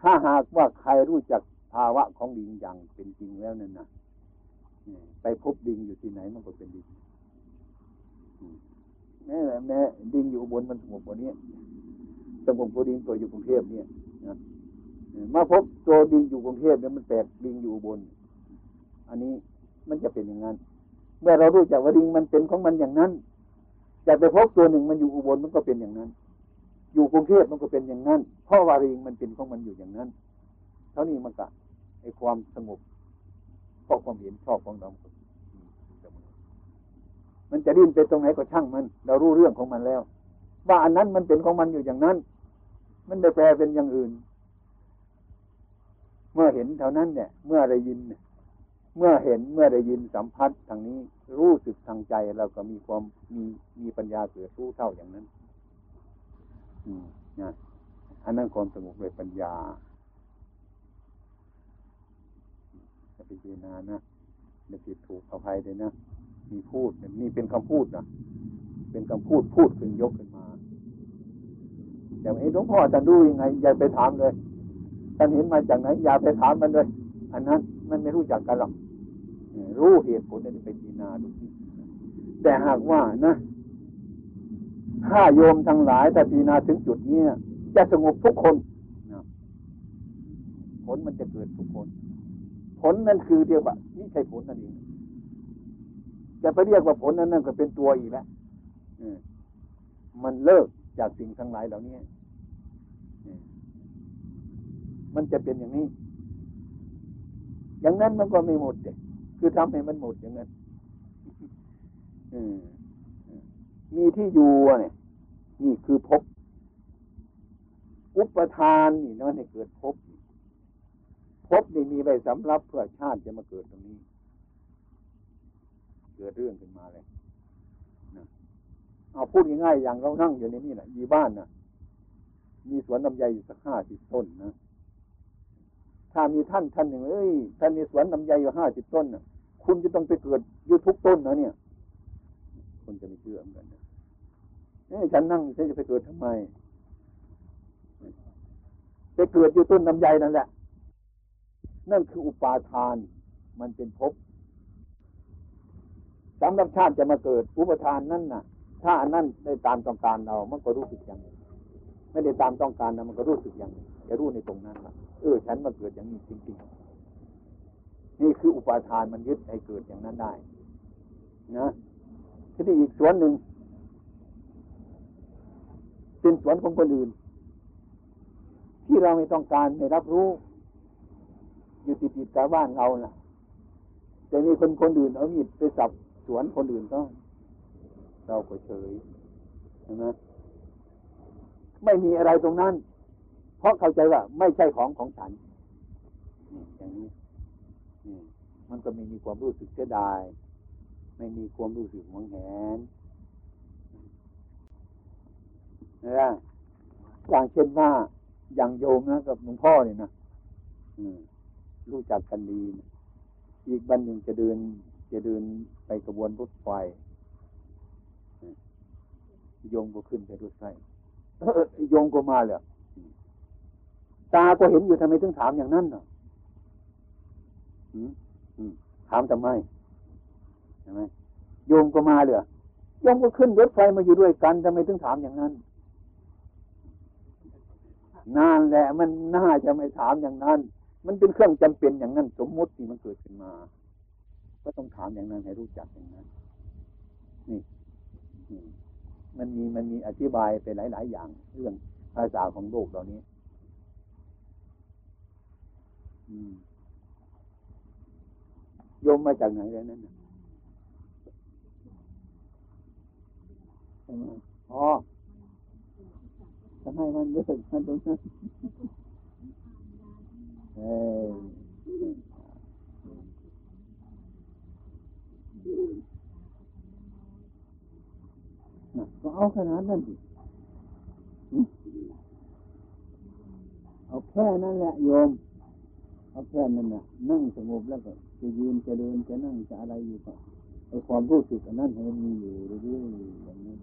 ถ้าหากว่าใครรู้จัก ภาวะของลิงอย่างเป็นจริงแล้วนั่นนะไปพบดิงอยู่ที่ไหนมันก็เป็นดิงแม่แม่ดิงอยู่บนมันสงบกว่านี้สงบกว่าดิงตัวอยู่กรุงเทพเนี่ยนะมาพบตัวดิงอยู่กรุงเทพเนี่ยมันแปลกดิงอยู่บน อันนี้มันจะเป็นอย่างนั้น เมื่อเรารู้จักว่าดิงมันเป็นของมันอย่างนั้นจะไปพบตัวหนึ่งมันอยู่อุบลมันก็เป็นอย่างนั้น อยู่กรุงเทพมันก็เป็นอย่างนั้น เพราะว่าดิงมันเป็นของมันอยู่อย่างนั้น เท่านี้มันก็ ไอความสงบเพราะความเห็นชอบของเรามันจะดิ้นไปตรงไหนก็ช่างมัน เรารู้เรื่องของมันแล้ว ว่าอันนั้นมันเป็นของมันอยู่อย่างนั้น มันไม่แปลเป็นอย่างอื่น เมื่อเห็นเท่านั้นเนี่ย เมื่อได้ยิน เมื่อเห็นเมื่อได้ยินสัมผัสทางนี้ รู้สึกทางใจเราก็มีความมีมีปัญญาเกิดรู้เท่าอย่างนั้น อืมนะอันนั้นความสงบด้วยปัญญา จะไปพิจารณานะไม่ผิดถูกอภัยเลยนะ มีพูดนี่เป็นคำพูดนะเป็นคำพูดพูดขึ้นยกขึ้นมาแต่ไอ้หลวงพ่อจะดูยังไง อย่าไปถามเลยท่านเห็นมาจากไหนอย่าไปถามมันเลย อันนั้นมันไม่รู้จักกันหรอกรู้เหตุผลนี่ไปพิจารณาดูแต่หากว่านะถ้าโยมทั้งหลายถ้าพิจารณาถึงจุดนี้จะสงบทุกคนผลมันจะเกิดทุกคน ผลนั่นคือเดียวว่านี่ใช่ผลนั่นเองจะไปเรียกว่าผลนั้นนั่นก็เป็นตัวอีกแล้วมันเลิกจากสิ่งทั้งหลายเหล่านี้มันจะเป็นอย่างนี้ อย่างนั้นมันก็ไม่หมดเลยคือทำให้มันหมดอย่างนั้นมีที่อยู่เนี่ยนี่คือภพอุปทานนี่นั่นให้เกิดภพภ พนี่มีไว้สำหรับเพื่อชาติจะมาเกิดตรงนี้ เกิดเรื่องขึ้นมาเลยนะเอาพูดง่ายๆอย่างเรานั่งอยู่ในนี่แหละยีบ้านนะมีสวนลำไยอยู่สักห้าสิบต้นนะถ้ามีท่านท่านหนึ่งเอ้ยท่านมีสวนลำไยอยู่ห้าสิบต้นนะคุณจะต้องไปเกิดอยู่ทุกต้นนะเนี่ยคนจะไม่เชื่อเหมือนกันเอ้ฉันนั่งฉันจะไปเกิดทำไมไปเกิดอยู่ต้นลำไยนั่นแหละ นั่นคืออุปาทาน มันเป็นภพสำหรับชาติจะมาเกิด อุปทานนั่นน่ะ ถ้าอันนั้นได้ตามต้องการเรา มันก็รู้สึกอย่างไม่ได้ตามต้องการนะมันก็รู้สึกอย่างนี้จะรู้ในตรงนั้นว่าเออ ฉันมาเกิดอย่างนี้จริงๆ นี่คืออุปาทานมันยึดให้เกิดอย่างนั้นได้ นะทีนี้อีกส่วนหนึ่งเป็นสวนของคนอื่น ที่เราไม่ต้องการไม่รับรู้ อยู่ติดติดกับบ้านเราน่ะ แต่มีคนคนอื่นเอามีดไปสับสวนคนอื่นก็เราก็เฉยใช่ไหมไม่มีอะไรตรงนั้น เพราะเข้าใจว่า ไม่ใช่ของของฉันอย่างนี้มันก็ไม่มีความรู้สึกเสียดาย ไม่มีความรู้สึกหวงแหนนะอย่างเช่นว่าอย่างโยมนะกับหลวงพ่อเนี่ยนะ รู้จักกันดี อีกบันหนึ่งจะเดิน จะเดินไปกระบวนรถไฟโยมก็ขึ้นไปรถไฟโยมก็มาเลยตาก็เห็นอยู่ทำไมถึงถามอย่างนั้นเนาะถามทำไมใช่ไหมโยมก็มาเลยโยมก็ขึ้นรถไฟมาอยู่ด้วยกันทำไมถึงถามอย่างนั้นนานแหละมันน่าจะไม่ถามอย่างนั้น มันเป็นเครื่องจำเป็นอย่างนั้น สมมติที่มันเกิดขึ้นมา ก็ต้องถามอย่างนั้นให้รู้จักอย่างนั้น นี่มันมีมันมีอธิบายไปหลาย ๆ อย่าง เรื่องภาษาของโลกเหล่านี้โยมมาจากไหนแล้วนั่นอ๋อจะให้มันเลิกมันตรงนั้นเออ ก็เอาขนาดนั้นดิเอาแค่นั้นแหละโยม เอาแค่นั้นน่ะ นั่งสงบแล้วก็จะยืนจะเดินจะนั่งจะอะไรอยู่ก็ไอความรู้สึกอันนั้นให้มันมีอยู่เรื่อยๆอย่างนี้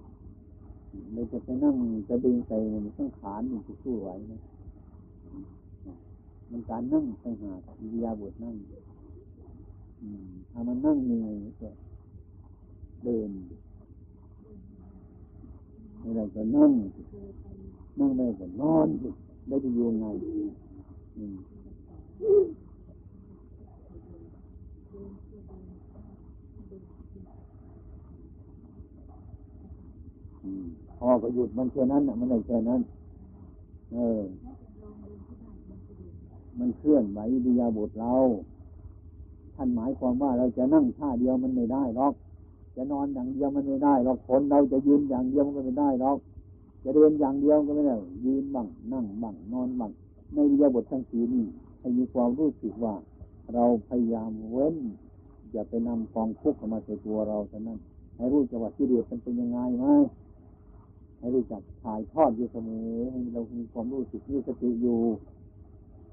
เราจะไปนั่งจะดึงใส่มันต้องขานมันจะสู้ไหวไหม มันการนั่งต่างหากอิริยาบถนั่งถ้ามันนั่งเหนื่อยก็เดินไม่ได้ก็นั่ง นั่งได้ก็นอน ได้จะอยู่ไงพอก็หยุดมันแค่นั้นอะ มันได้แค่นั้น เออ มันเคลื่อนไหวดิยาบทเรา ท่านหมายความว่าเราจะนั่งท่าเดียวมันไม่ได้หรอก จะนอนอย่างเดียวมันไม่ได้หรอกคนเราจะยืนอย่างเดียวมันก็ไม่ได้หรอก จะเดินอย่างเดียวก็ไม่ได้ ยืนบ้างนั่งบ้างนอนบ้างในดิยาบททั้งสี่นี้ให้มีความรู้สึกว่า เราพยายามเว้นอย่าไปนำกองทุกข์มาใส่ตัวเราเท่านั้น ให้รู้จักว่าที่เดียดมันเป็นยังไงไหมให้รู้จักถ่ายทอดอยู่เสมอให้เรามีความรู้สึกมีสติอยู่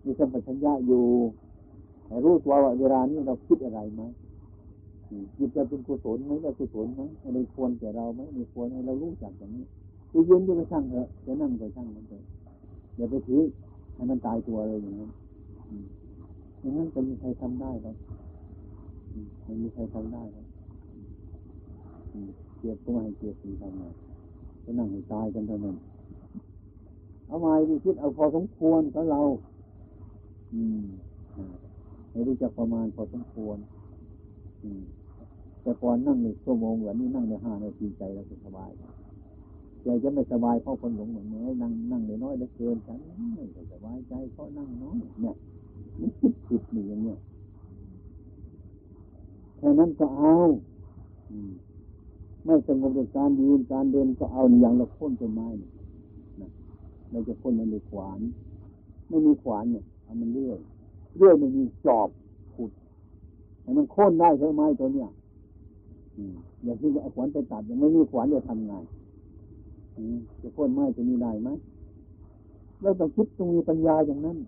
มีสัมปชัญญะอยู่ให้รู้ตัวว่าเวลานี้เราคิดอะไรไหมจิตจะเป็นกุศลไหมไม่กุศลไหมอะไรควรแก่เราไหมไม่ควรให้เรารู้จักอย่างนี้จะยืนจะไปช่างเถอะจะนั่งก็ช่างมันเถอะอย่าไปถือให้มันตายตัวเลยอย่างนั้นอย่างนั้นจะมีใครทำได้หรอไม่มีใครทำได้หรอเกียรติก็ไม่ให้เกียรติทำไงจะนั่งให้ตายกันเท่านั้นเอาไว้ดีคิดเอาพอสมควรของเรา ให้รู้จักประมาณพอสมควรอืมแต่ก่อนนั่งหนึ่งชั่วโมงวันนี้นั่งในห้านาทีใจเราสบายใจจะไม่สบายเพราะคนหลงเหมือนนี้นั่งนั่งในน้อยเหลือเกินฉันไม่สบายใจเพราะนั่งน้อยเนี่ยมันคิดผิดอย่างเนี้ยแค่นั้นก็เอาอืมไม่สงบจากการยืนการเดินก็เอาอย่างเราพ้นต้นไม้นะเราจะพ้นมันด้วยขวาน ไม่มีขวานเนี่ย เอามันเลื่อยเลื่อยไม่มีจอบขุดให้มันโค่นได้ใช่ไหมตัวเนี้ยอย่างที่จะเอาขวานไปตัดยังไม่มีขวานจะทำไงจะโค่นไม้จะมีได้ไหมเราต้องคิดตรงมีปัญญาอย่างนั้น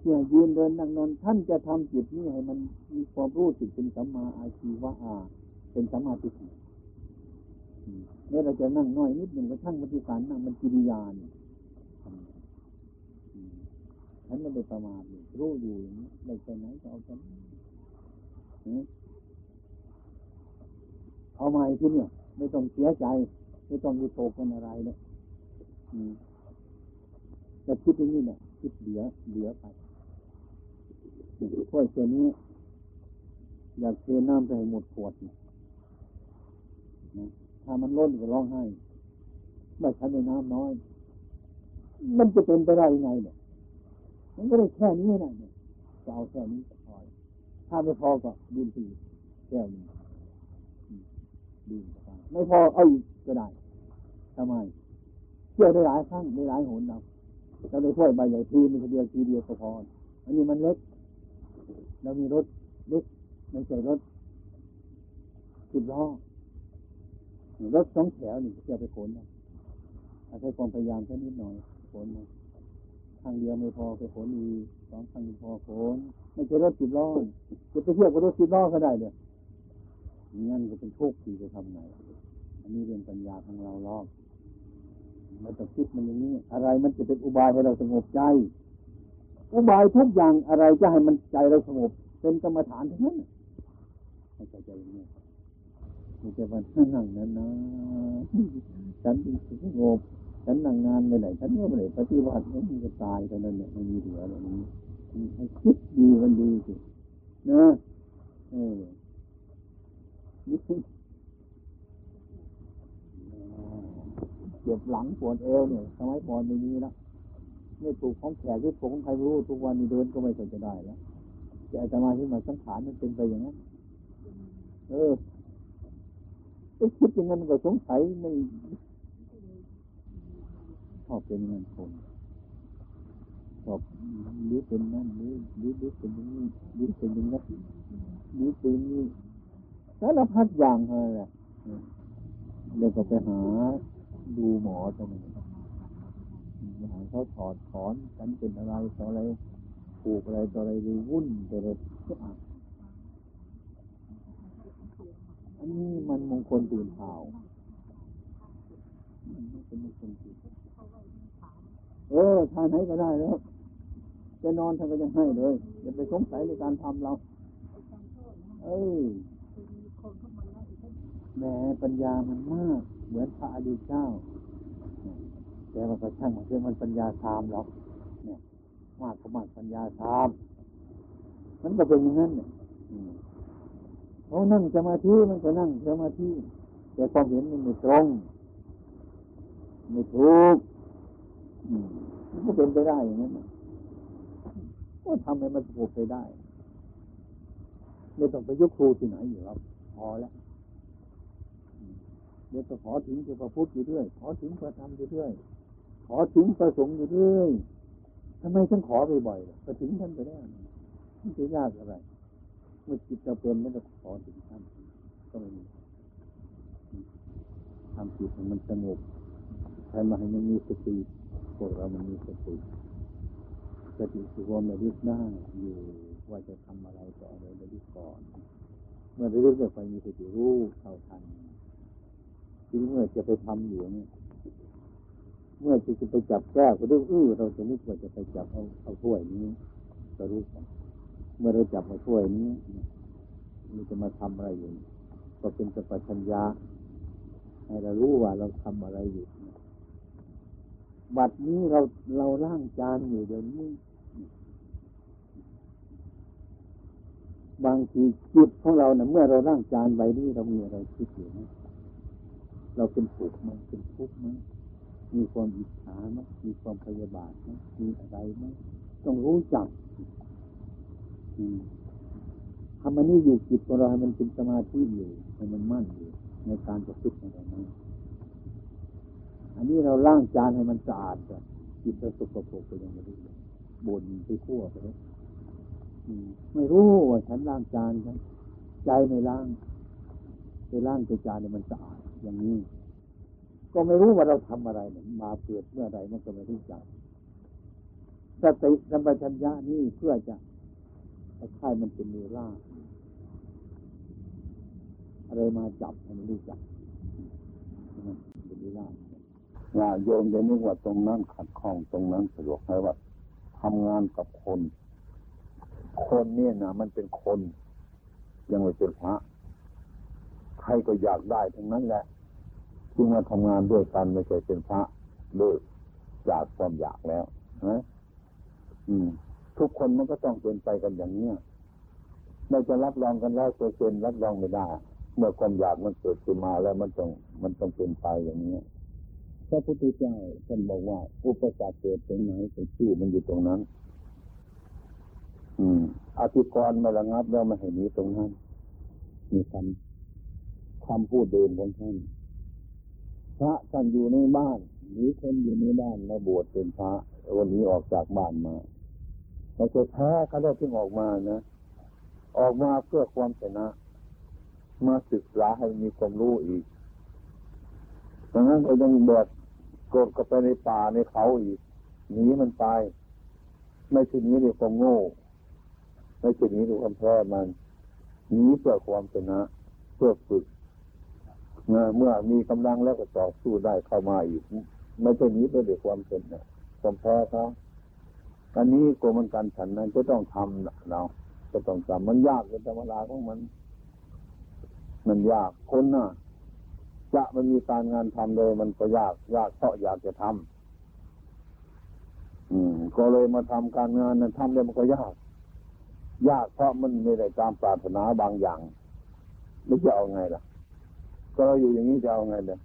ที่ยืนเดินนั่งนอนท่านจะทำจิตนี้ให้มันมีความรู้สึกเป็นสัมมาอาชีวะอาเป็นสัมมาธิเนี่ยเราจะนั่งน้อยนิดหนึ่งก็ช่างปฏิการนั่งมันกิริยาเนี่ย ฉันไม่ได้ประมาทรู้อยู่อย่างนี้ได้ไปไหนก็เอาฉันเอามาที่เนี่ย ไม่ต้องเสียใจ ไม่ต้องมีโตกันอะไรเนี่ยแต่คิดอย่างนี้เนี่ยคิดเหลือเหลือไปถ้วยเช่นี้ อยากเทน้ำไปให้หมดขวดเนี่ยนะถ้ามันล้นก็ร้องไห้ไม่ฉันในน้ำน้อย มันจะเป็นไปได้ยังไงเนี่ย มันก็ได้แค่นี้นะเนี่ยจะเอาแค่นี้พอถ้าไม่พอก็ดื่มสีแก้วนึงอืมดื่มไปไม่พอเอาอีกก็ได้ทำไมเที่ยวได้หลายครั้งได้หลายหนเราเราได้ถ้วยใบใหญ่ทีมันคนเดียวทีเดียวก็พออันนี้มันเล็กเรามีรถเล็กไม่ใช่รถสิบล้อรถสองแถวนี่เที่ยวไปขนนะอาศัยความพยายามแค่นิดหน่อยขนมา ทางเดียวไม่พอไปขนอีกสองทางพอขนไม่ใช่รถสิบล้อจะไปเที่ยวกับรถสิบล้อก็ได้เดี๋ยงั้นก็เป็นโชคดีจะทำไงอันนี้เรื่องปัญญาของเราลอกเราต้องคิดมันอย่างนี้ อะไรมันจะเป็นอุบายให้เราสงบใจ อุบายทุกอย่างอะไรจะให้มันใจเราสงบ เป็นกรรมฐานทั้งนั้นน่ให้ใจใจอย่างนี้ม่ใช่ว่านั่งนั้นนะฉันสงบ ฉันนั่งงานไปไหนฉันก็ไม่ได้ปฏิบัติมันก็ตายเท่านั้นเนี่ยมันมีเหลือแบบนี้ให้คิดดีมันดีสินะเออนี่เจ็บหลังปวดเอวเนี่ยสมัยก่อนไม่มีแล้วไม่ถูกของแขกหรือถูกของใครรู้ทุกวันนี้เดินก็ไม่เคยจะได้แล้วแต่อาตมาที่มาสังขารมันเป็นไปอย่างนั้นเออไอ้คิดอย่างนั้นก็สงสัยไม่ ชอบเป็นเงินคนชอบหรือเป็นนั่นหรือหรือหรือเป็นนี้หรือเป็นนั้นหรือเป็นนี้สารพัดอย่างอะไรแหละเดี๋ยวก็ไปหาดูหมอตรงนี้หาเขาถอดถอนฉันเป็นอะไรต่ออะไรผูกอะไรต่ออะไรดูวุ่นไปเลยทุกอันอันนี้มันมงคลตื่นเช้ามันเป็นมงคลตื่นเเออทานไหนก็ได้แล้ว จะนอนท่านก็ยังให้เลยอย่าไปสงสัยในการทำเรา เออแหมปัญญามันมาก เหมือนพระอดีตเจ้า แต่ว่าก็ช่างมันเรื่องมันปัญญาตามหรอกเนี่ยมากก็มากปัญญาตามมันก็เป็นอย่างนั้นเนี่ยเขานั่งสมาธิมันก็นั่งสมาธิแต่ความเห็นมันไม่ตรง ไม่ถูก มมันก็เป็นไปได้อย่างนั้นน่ะก็ทำให้มันถูกไปได้ไม่ต้องไปยกครูที่ไหนอยู่ครับพอแล้วเดี๋ยวจะขอถึงพระพุทธอยู่เรื่อยขอถึงพระธรรมอยู่เรื่อยขอถึงประสงค์อยู่เรื่อยทำไมฉันขอบ่อยๆล่ะก็ถึงท่านไปได้ไม่ใช่ยากอะไรเมื่อจิตเราเป็นไม่ต้องขอถึงท่านก็ไม่มีทำจิตให้มันสงบใครมาให้มันมีสติ พวกเรามันมีสติสติคือความระลึกหน้าอยู่ว่าจะทำอะไรต่ออะไรระลึกก่อน เมื่อระลึกเนี่ยไปมีสติรู้เท่าทันทีนี้เมื่อจะไปทำอยู่เนี่ยเมื่อจะไปจับแก้วก็ดูอื้อเราจะนึกว่าจะไปจับเอาเอาถ้วยนี้ก็รู้กันเมื่อเราจับเอาถ้วยนี้มันจะมาทำอะไรอยู่ ก็เป็นสัพพัญญาให้เรารู้ว่าเราทำอะไรอยู่ บัดนี้เราเราล่างจานอยู่เดี๋ยวนี้ บางทีจิตของเราเนะ่ะเมื่อเราล่างจานไว้นี่เรามีอะไรคิดอยู่ไหมเราเป็นสุขไหมเป็นทุกข์ไหมมีความอิจฉาไหมมีความพยาบาทไหมมีอะไรไหมต้องรู้จักทำมันนี่อยู่จิตของเราให้มันเป็นสมาธิอยู่ให้มันมั่นอยู่ในการประพฤติในตรงนั้น อันนี้เราล้างจานให้มันสะอาดก่อนจิตเราสกปรกไปยังไม่รู้เลยบ่นไปทั่วไปเลยไม่รู้ว่าฉันล้างจานฉันใจไม่ล้างไปล้างจานมันสะอาดอย่างนี้ ก็ไม่รู้ว่าเราทำอะไรมาเกิดเมื่อไรมันก็ไม่รู้จักสติสัมปชัญญะนี่เพื่อจะค่ายมันเป็นเวลาอะไรมาจับให้มันรู้จักมันเป็นเวลา ญาโยมจะนึกว่าตรงนั้นขัดข้องตรงนั้นสะดวกให้ว่าทำงานกับคน คนเนี่ยนะมันเป็นคน ยังไม่เป็นพระใครก็อยากได้ทั้งนั้นแหละจึงมาทำงานด้วยกันไม่ใช่เป็นพระเลยจากความอยากแล้วนะอืม ทุกคนมันก็ต้องเป็นไปกันอย่างเนี้ยเราจะรับรองกันแล้วเปอร์เซ็นต์รับรองไม่ได้ เมื่อความอยากมันเกิดขึ้นมาแล้วมันต้องมันต้องเป็นไปอย่างเนี้ย พระพุทธเจ้าท่านบอกว่า อุปสรรคเกิดตรงไหนแต่ชื่อมันอยู่ตรงนั้น อืมอธิกรณ์มาระงับแล้วมาให้หนีตรงนั้นมีคำคำพูดเดิมของท่านพระท่านอยู่ในบ้านหรือคนอยู่ในบ้านมาบวชเป็นพระวันนี้ออกจากบ้านมาเราจะแพ้เขาได้ถึงออกมานะออกมาเพื่อความชนะ มาศึกษาให้มีความรู้อีกดังนั้นก็ยังแบกกดก็ไปในป่าในเขาอีกหนีมันไป ไม่ใช่หนีด้วยควาโง่ ไม่ใช่หนีด้วยความแพ้มันหนีเพื่อความชนะเพื่อฝึกเมื่อเมื่อมีกำลังแล้วก็ต่อสู้ได้เข้ามาอีก ไม่ใช่นีไปด้วยความเป็นะความแพ้เขาอันนี้กรมการฉันนั้นจะต้องทำเราจะต้องทำมันยากเป็นธรรมดาของมัน มันยากคนน่ะ จะมันมีการงานทำเลย มันก็ยากยากเพราะอยากจะทำอืม ก็เลยมาทำการงานนั้นทำเลยมันก็ยาก ยากเพราะมันไม่ได้ตามปรารถนาบางอย่างไม่จะเอาไงล่ะ ก็เราอยู่อย่างนี้จะเอาไงเด้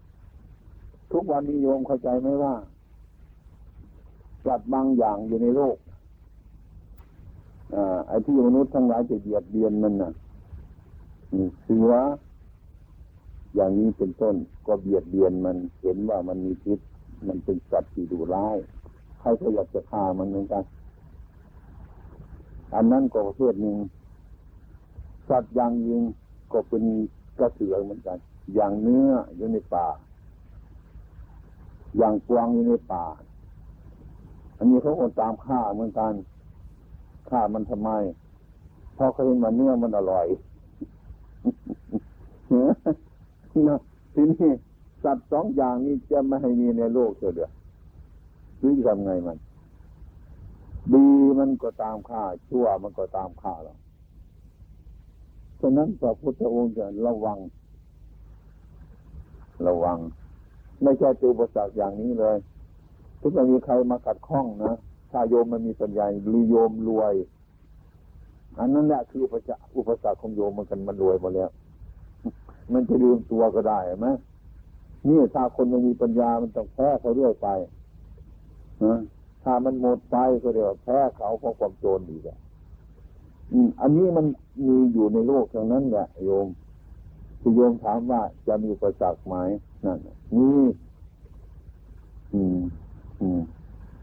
ทุกวันนี้โยมเข้าใจไหมว่าสัตว์บางอย่างอยู่ในโลกอ่าไอ้ที่มนุษย์ทั้งหลายจะเหยียดเบียนมันน่ะเสือ อย่างนี้เป็นต้นก็เบียดเบียนมันเห็นว่ามันมีพิษมันเป็นสัตว์ที่ดุร้ายใครก็อยากจะฆ่ามันเหมือนกันอันนั้นก็ประเภทหนึ่งสัตว์อย่างยิงก็เป็นกระเสือเหมือนกัน อย่างเนื้ออยู่ในป่า อย่างกวางอยู่ในป่า อันนี้เขาคนตามฆ่าเหมือนกันฆ่ามันทำไมเพราะเขาเห็นว่าเนื้อมันอร่อย นะทีนี้สัตว์สองอย่างนี้จะไม่ให้มีในโลกเสียเดือหรือทำไงมัน ดีมันก็ตามฆ่าชั่วมันก็ตามฆ่าเราฉะนั้นพระพุทธองค์จะระวัง ระวัง ไม่ใช่ตัวอุปสรรคอย่างนี้เลยถ้าจะมีใครมากัดข้องนะถ้าโยมมันมีปัญญาหรือโยมรวย อันนั้นแหละคืออุปสรรคอุปสรรคของโยมมันกันมันรวยหมดแล้ว มันจะลืมตัวก็ได้ไหมนี่ถ้าคนไม่มีปัญญามันต้องแพ้เขาเรื่อยไปนะถ้ามันหมดไปก็เดี๋ยวแพ้เขาเพราะความโจรดีกว่าอันนี้มันมีอยู่ในโลกทั้งนั้นแหละโยมที่โยมถามว่าจะมีอุปสรรคไหมนั่นนี่อืม อืม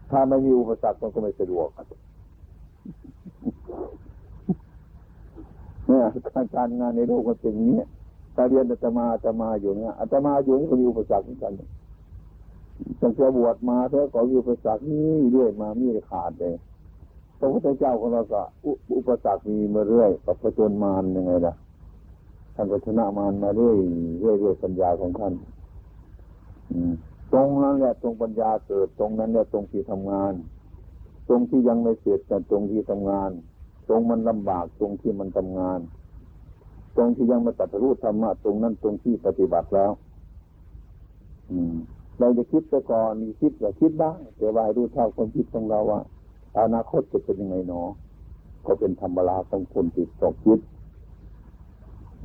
ถ้าไม่มีอุปสรรคมันก็ไม่สะดวกเนี่ยการงานในโลกมันเป็นอย่างนี้ ถ้าเรียนอาตมาอาตมาอยู่เนี่ยอาตมาอยู่นี่ก็มีอุปสรรคเหมือนกันตั้งแต่บวชมาเธอก็มีอุปสรรคนี่เรื่อยมามีขาดเลยพระพุทธเจ้าของเราก็อุปสรรคมีมาเรื่อยกับพระจนมารยังไงล่ะท่านก็ชนะมารมาเรื่อยเรื่อยเรื่อยปัญญาของท่านตรงนั้นแหละตรงปัญญาเกิดตรงนั้นแหละตรงที่ทำงาน ตรงที่ยังไม่เสร็จแต่ตรงที่ทำงาน ตรงมันลำบากตรงที่มันทำงาน ตรงที่ยังมาตัดรู้ธรรมะตรงนั้นตรงที่ปฏิบัติแล้ว อืม เราจะคิดไปก่อนมีคิดก็คิดได้แต่ว่าให้รู้เท่าความคิดของเราว่าอนาคตจะเป็นยังไงหนอ ก็เป็นธรรมราของคนติดตกคิด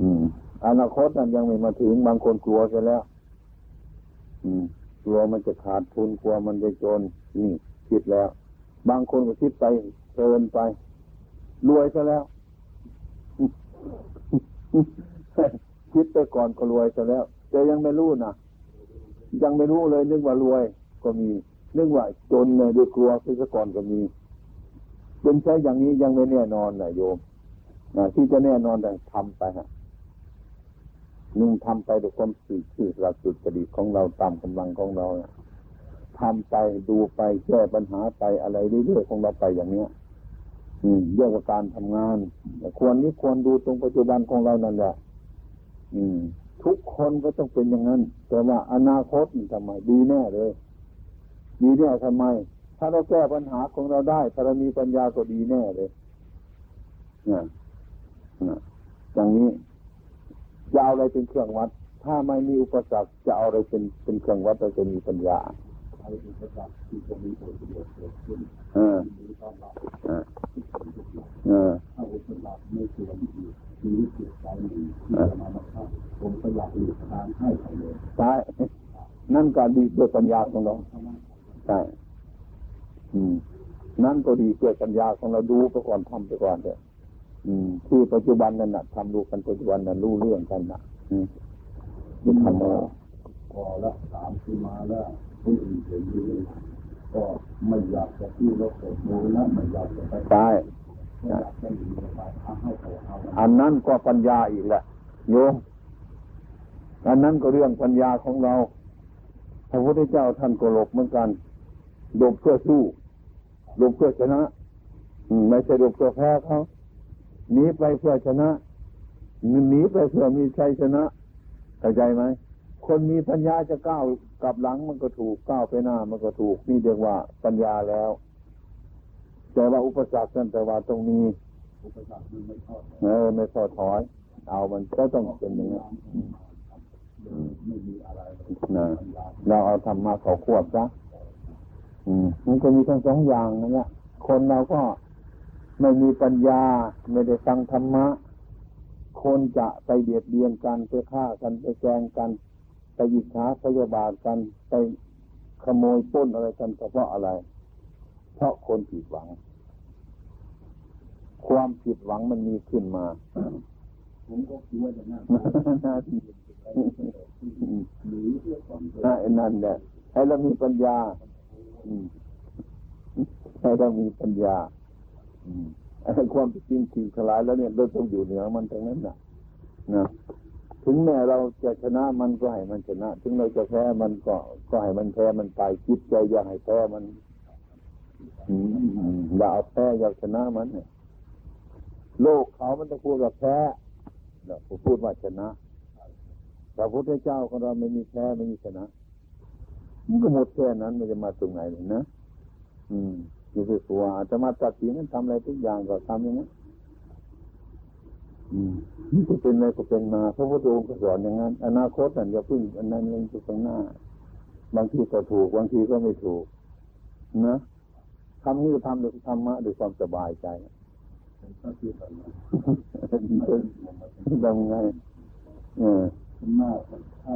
อืม อนาคตนั้นยังไม่มาถึงบางคนกลัวซะแล้ว อืม กลัวมันจะขาดทุนกลัวมันจะจนนี่คิดแล้ว บางคนก็คิดไปเพลินไป รวยซะแล้ว คิดไปก่อนก็รวยซะแล้ว แต่ยังไม่รู้นะยังไม่รู้เลยนึกว่ารวยก็มี นึกว่าจนเลยด้วยกลัวซะก่อนก็มีเป็นใช้อย่างนี้ยังไม่แน่นอนนะโยมนะที่จะแน่นอนแต่ทำไปฮะนุ่งทำไปด้วยความสื่อสื่อหลักสุดประดิษฐ์ของเราตามกำลังของเราทำไปดูไปแก้ปัญหาไปอะไรเรื่อยๆของเราไปอย่างเนี้ย เรื่องว่าการทำงานควรนี้ควรดูตรงปัจจุบันของเรานั่นแหละอืมทุกคนก็ต้องเป็นอย่างนั้น แต่ว่าอนาคตทำไมดีแน่เลยดีแน่ทำไม ถ้าเราแก้ปัญหาของเราได้ถ้าเรามีปัญญาก็ดีแน่เลยนะนะอย่างนี้จะเอาอะไรเป็นเครื่องวัด ถ้าไม่มีอุปสรรคจะเอาอะไรเป็นเป็นเครื่องวัดเราจะมีปัญญา อุปสรรคที่จะมีผลประโยชน์เกิดขึ้นเออต้อนรับเออเออถ้าอุปสรรคไม่ควรอีชีวิตจิตใจหนึ่งที่จะมาบังคับผมก็อยากหลีกทางให้เขาเลยใช่นั่นก็ดีด้วยปัญญาของเราใช่อืมนั่นก็ดีด้วยปัญญาของเราดูไปก่อนทำไปก่อนเถอะอืมที่ปัจจุบันนั่นนะทำดูกันปัจจุบันนั้นรู้เรื่องกันนะอืมจะทำอะไรพ อละสามปีมาแล้วคนอื่นเห็นดีก็ไม่อยากจะที่รถเกิดมูลนะไม่อยากจะไปใช่ไม่อยากจะหนีไปทำให้เขาเอาอันนั้นก็ปัญญาอีกแหละโยมอันนั้นก็เรื่องปัญญาของเราพระพุทธเจ้าท่านก็หลบเหมือนกันหลบเพื่อสู้หลบเพื่อชนะอืมไม่ใช่หลบเพื่อแพ้เขาหนีไปเพื่อชนะหนีไปเพื่อมีชัยชนะเข้าใจไหม คนมีปัญญาจะก้าวกลับหลังมันก็ถูกก้าวไปหน้ามันก็ถูกนี่เรียกว่าปัญญาแล้ว แต่ว่าอุปสรรคนั่นแต่ว่าตรงนี้อุปสรรคไม่ชอบเออไม่ท้อถอย เอามันก็ต้องเป็นอย่างนี้นไม่มีอะไรเราเอาธรรมะเขาควบซะอืมมันก็มีทั้งสองอย่างนะเนี่ยคนเราก็ไม่มีปัญญา ไม่ได้ฟังธรรมะ คนจะไปเบียดเบียนกันไปฆ่ากันไปแกล้งกัน ไปอิจฉาพยาบาทกันไปขโมยปล้นอะไรกันก็เพราะอะไร เพราะคนผิดหวัง ความผิดหวังมันมีขึ้นมาผมก็คิดว่าจะน่าหน้าที่หนีเพื่อความนั่นนั่นแหละให้เรามีปัญญาอืมให้เรามีปัญญาอืมไอ้ความจริงสิ่งทลายแล้วเนี่ยเราต้องอยู่เหนือมันทั้งนั้นนะนะ ถึงแม้เราจะชนะมันก็ให้มันชนะ ถึงเราจะแพ้มันก็ก็ให้มันแพ้มันไปคิดใจอย่าให้แพ้มันอย่าเอาแพ้อย่าชนะมันเนี่ยโลกเขามันต้องพูดกับแพ้เราพูดว่าชนะพระพุทธเจ้าของเราไม่มีแพ้ไม่มีชนะมันก็หมดแค่นั้นมันจะมาตรงไหนเลยนะ อืมอยู่ที่ตัวอาจะมาตัดสินนั้นทำอะไรทุกอย่างก็ทำอย่างนั้น นี่ก็เป็นอะไรก็เป็นมาพระพุทธองค์ก็สอนอย่างนั้น อนาคตนั่นอย่าพึ่งอันนั้นเรื่องจุดข้างหน้า บางทีก็ถูกบางทีก็ไม่ถูก นะทำนี่ก็ทำด้วยธรรมะด้วยความสบายใจก็คือแบบนั้นทำไงเออคุณแม่ถ้า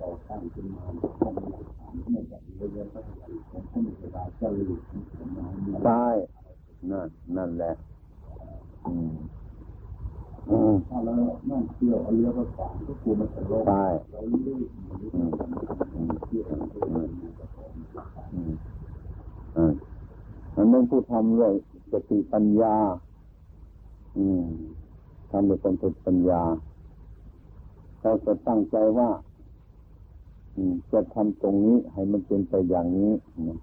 ต่อตั้งขึ้นมาต้องมีฐานไม่แบบเรียนไปผมก็มีเวลาจะหลีกผมมามีใช่นั่นนั่นแหละ อืม ถ้าเรานั่งเที่ยวเอาเรือไปขวางก็กลัวมันจะลงใช่เราเลื่อยหนีอืมอืมเที่ยวไปอืมอันนั้นผู้ทำด้วยสติปัญญา อืมทำด้วยความสติปัญญาเขาจะตั้งใจว่าอืมจะทำตรงนี้ให้มันเป็นไปอย่างนี้นะ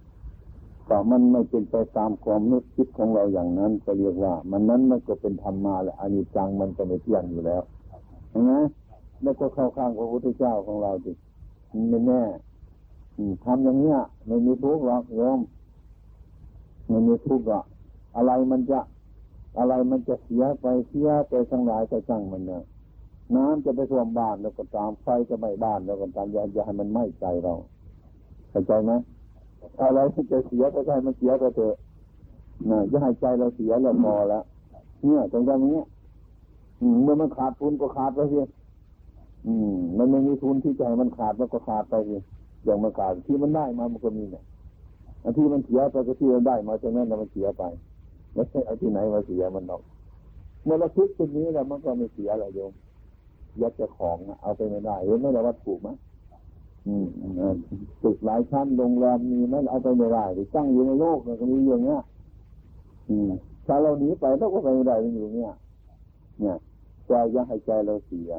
แต่มันไม่เป็นไปตามความนึกคิดของเราอย่างนั้นก็เรียกว่า มันนั้นมันก็เป็นธรรมมาแหละอานิจจังมันก็ไม่เที่ยงอยู่แล้วนไหมแล้วก็เข้าข้างพระพุทธเจ้าของเราดิมันไม่แน่ทำอย่างเนี้ยไม่มีทุกข์หรอกโยมไม่มีทุกข์หรอกอะไรมันจะอะไรมันจะเสียไปเสียไปทั้งหลายก็ช่างมันเนอะน้ำจะไปท่วมบ้านแล้วก็ตามไฟจะไหม้บ้านแล้วก็ตามอย่าอย่าให้มันไหม้ใจเราเข้าใจไหม อะไรที่จะเสียก็ให้มันเสียไปเถอะนะอย่าให้ใจเราเสียแล้วพอแล้วเนี่ยตรงนี้เมื่อมันขาดทุนก็ขาดไปสิอืม มันไม่มีทุนที่จะให้มันขาดมันก็ขาดไปสิอย่างมันขาดที่มันได้มามันก็มีเนี่ยอันที่มันเสียไปก็ที่มันได้มาจากนั้นน่ะมันเสียไปไม่ใช่เอาที่ไหนมาเสียมันหรอก เมื่อเราคิดตรงนี้แล้วมันก็ไม่เสียอะไรโยมยัดจะของเอาไปไม่ได้เห็นไหมล่ะว่าถูกไหม ตึกหลายชั้นโรงแรมมีไหมเอาไปไม่ได้ตั้งอยู่ในโลกมันก็มีอย่างเงี้ยอืมถ้าเราหนีไปเราก็ไปไม่ได้มันอยู่เนี่ยเนี่ยแต่อยังให้ใจเราเสีย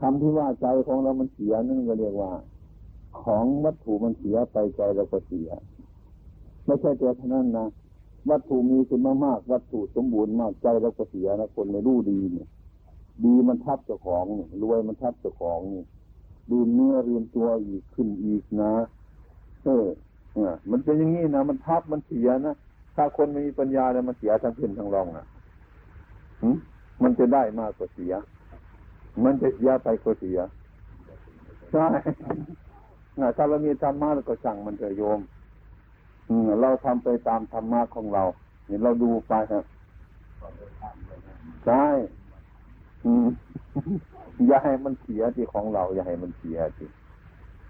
คำที่ว่าใจของเรามันเสียนั่นก็เรียกว่า ของวัตถุมันเสียไปใจเราก็เสีย ไม่ใช่แต่เท่านั้นนะวัตถุมีคุณมากวัตถุสมบูรณ์มากใจเราก็เสียนะคนไม่รู้ดีเนี่ย ดีมันทับเจ้าของนี่รวยมันทับเจ้าของเนี่ย ดูเนื้อเรียนตัวอีกขึ้นอีกนะ เออเนี่ยมันเป็นอย่างนี้นะมันทับมันเสียนะถ้าคนไม่มีปัญญาเนี่ยมันเสียทั้งขึ้นทั้งรองอะมันจะได้มากกว่าเสีย มันจะเสียไปก็เสียใช่ถ้าเรามีธรรมะเราก็สั่งมันเถอะโยมอืมเราทำไปตามธรรมะของเราเนี่ยเราดูไปครับใช่ อืม อย่าให้มันเสียที่ของเรา อย่าให้มันเสียที่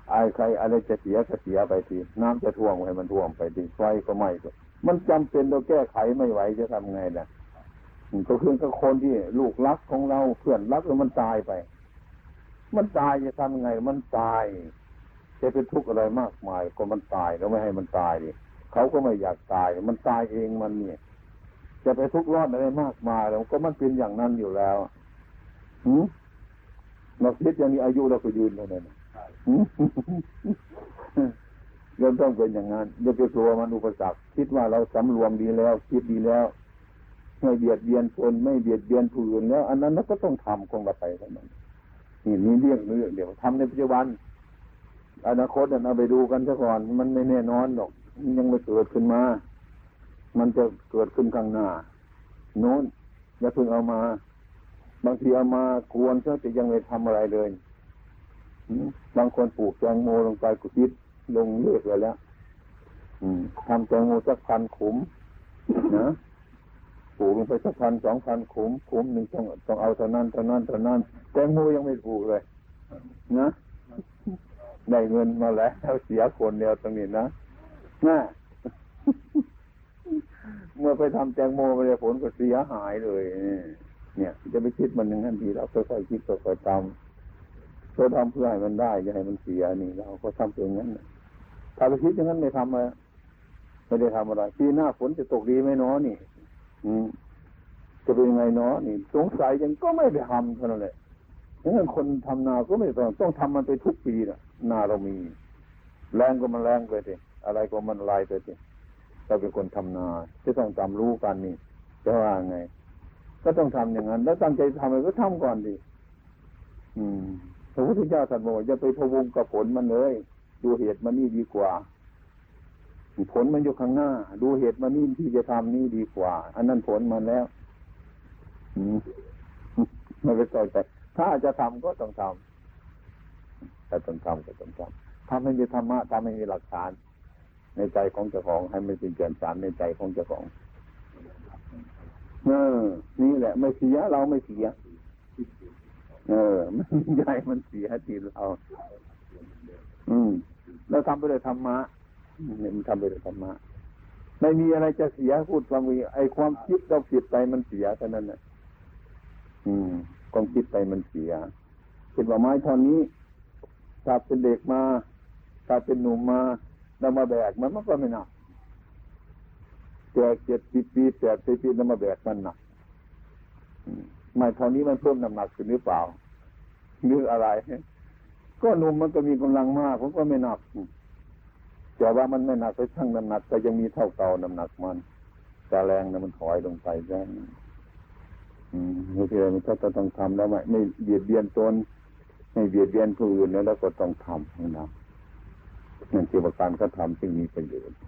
ไอ้ใครอะไรจะเสียก็เสียไปทีน้ำจะท่วมให้มันท่วมไปทีไฟก็ไหม้ไปมันจำเป็นเราแก้ไขไม่ไหวจะทำไงนะก็คือกับคนที่ลูกรักของเราเพื่อนรักแล้วมันตายไป มันตายจะทำไง มันตาย จะเป็นทุกข์อะไรมากมาย ก็มันตายแล้วไม่ให้มันตายดิเขาก็ไม่อยากตาย มันตายเองมันเนี่ย จะไปทุกข์ร้อนอะไรมากมายแล้วก็มันเป็นอย่างนั้นอยู่แล้วหื มเราคิดอย่างนี้อายุเราก็ยืนเท่านั้นหืมเราต้องเป็นอย่างนั้นอย่าไปกลัวมันอุปสรรคคิดว่าเราสำรวมดีแล้ว คิดดีแล้ว ไม่เบียดเบียนคนไม่เบียดเบียนผู้อื่นแล้ว อันนั้นเราก็ต้องทำคงเราไปเท่านั้นนี่นี่เรื่องเรื่องเดี๋ยวทำในปัจจุบันอนาคตเนี่ยเอาไปดูกันซะก่อน มันไม่แน่นอนหรอกมันยังไม่เกิดขึ้นมา มันจะเกิดขึ้นข้างหน้าโน้นอย่าเพิ่งเอามา บางทีเอามากวนซะแต่ยังไม่ทำอะไรเลยบางคนปลูกแตงโมลงไปกุคิดลงเลือกไว้แล้วทำแตงโมสักพันขุมนะปลูกลงไปสักพันสองพันขุมขุมหนึ่งต้องต้องเอาเท่านั้นเท่านั้นเท่านั้นแตงโมยังไม่ปลูกเลย นะได้เงินมาแล้วเสียคนเดียวตรงนี้นะน่าเมื่อไปทำแตงโมไปเลยผลก็เสียหายเลย เนี่ย จะไปคิดมันอย่างนั้นทีเราค่อยๆคิดค่อยๆทำเราทำเพื่อให้มันได้อย่าให้มันเสียนี่เราก็ทำเป็นอย่างนั้นถ้าไปคิดอย่างนั้นไม่ทำอะไรไม่ได้ทำอะไรปีหน้าฝนจะตกดีไหมนาะนี่ อืมจะเป็นยังไงเนาะนี่สงสัยยังก็ไม่ได้ทำเท่านั้นแหละดังนั้นคนทำนาก็ไม่ต้องต้องทำมันไปทุกปีนะนาเรามี แรงก็มันแรงไปสิอะไรก็มันลายไปสิเราเป็นคนทำนาจะต้องตามรู้กันนี่จะว่าไง ก็ต้องทำอย่างนั้น แล้วตั้งใจทำอะไรก็ทำก่อนดิอืมพระพุทธเจ้าตรัสบอกอย่าไปพวงกับผลมันเลย ดูเหตุมันนี่ดีกว่า ผลมันอยู่ข้างหน้า ดูเหตุมันนี่ที่จะทำนี่ดีกว่า อันนั้นผลมันแล้ว อืมไม่ไปต่อยใจถ้าจะทำก็ต้องทำถ้าต้องทำก็ต้องทำทำให้มีธรรมะทำให้มีหลักฐาน ในใจของเจ้าของให้มันเป็นเกณฑ์สารในใจของเจ้าของ เออ นี่แหละ ไม่เสียเราไม่เสีย เออมันใหญ่มันเสียทีเรา อืมแล้วทำไปเลยธรรมะเนี่ยมันทำไปเลยธรรมะไม่มีอะไรจะเสียพูดความมีไอความคิดเราผิดไปมันเสียเท่านั้นแหละอืมความคิดไปมันเสียเป็นว่าไม้ท่อนนี้ถ้าเป็นเด็กมาถ้าเป็นหนุ่มมาเรามาแบกมันมันก็ไม่หนัก ก่เจ็ดสิบปีแปดสิบปีเรามาแบกมันหนักอืมไม้ท่อนนี้มันเพิ่มน้ำหนักขึ้นหรือเปล่าหรืออะไรก็หนุ่มมันก็มีกำลังมากผมก็ไม่หนักแต่ว่ามันไม่หนักไปชั่งน้ำหนักก็ยังมีเท่าเก่าน้ำหนักมันแต่แรงนะมันถอยลงไปแรงอืมนี่คือมันก็ต้องทำแล้วไม่ไม่เบียดเบียนตนไม่เบียดเบียนผู้อื่นแล้วก็ต้องทำนะนั่นคือว่าการกระทำจึงมีประโยชน์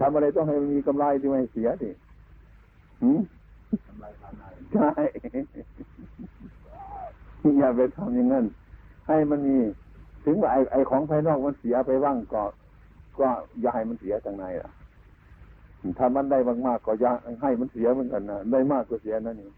ทำอะไรต้องให้มันมีกำไรที่ไม่เสียดิหืมใช่ อย่าไปทำอย่างนั้น ให้มันมี ถึงว่าไอ้ไอ้ของภายนอกมันเสียไปบ้างก็ ก็อย่าให้มันเสียทางในอะถ้ามันได้มากๆก็อย่าให้มันเสียเหมือนกันนะได้มากก็เสียนั่นเอง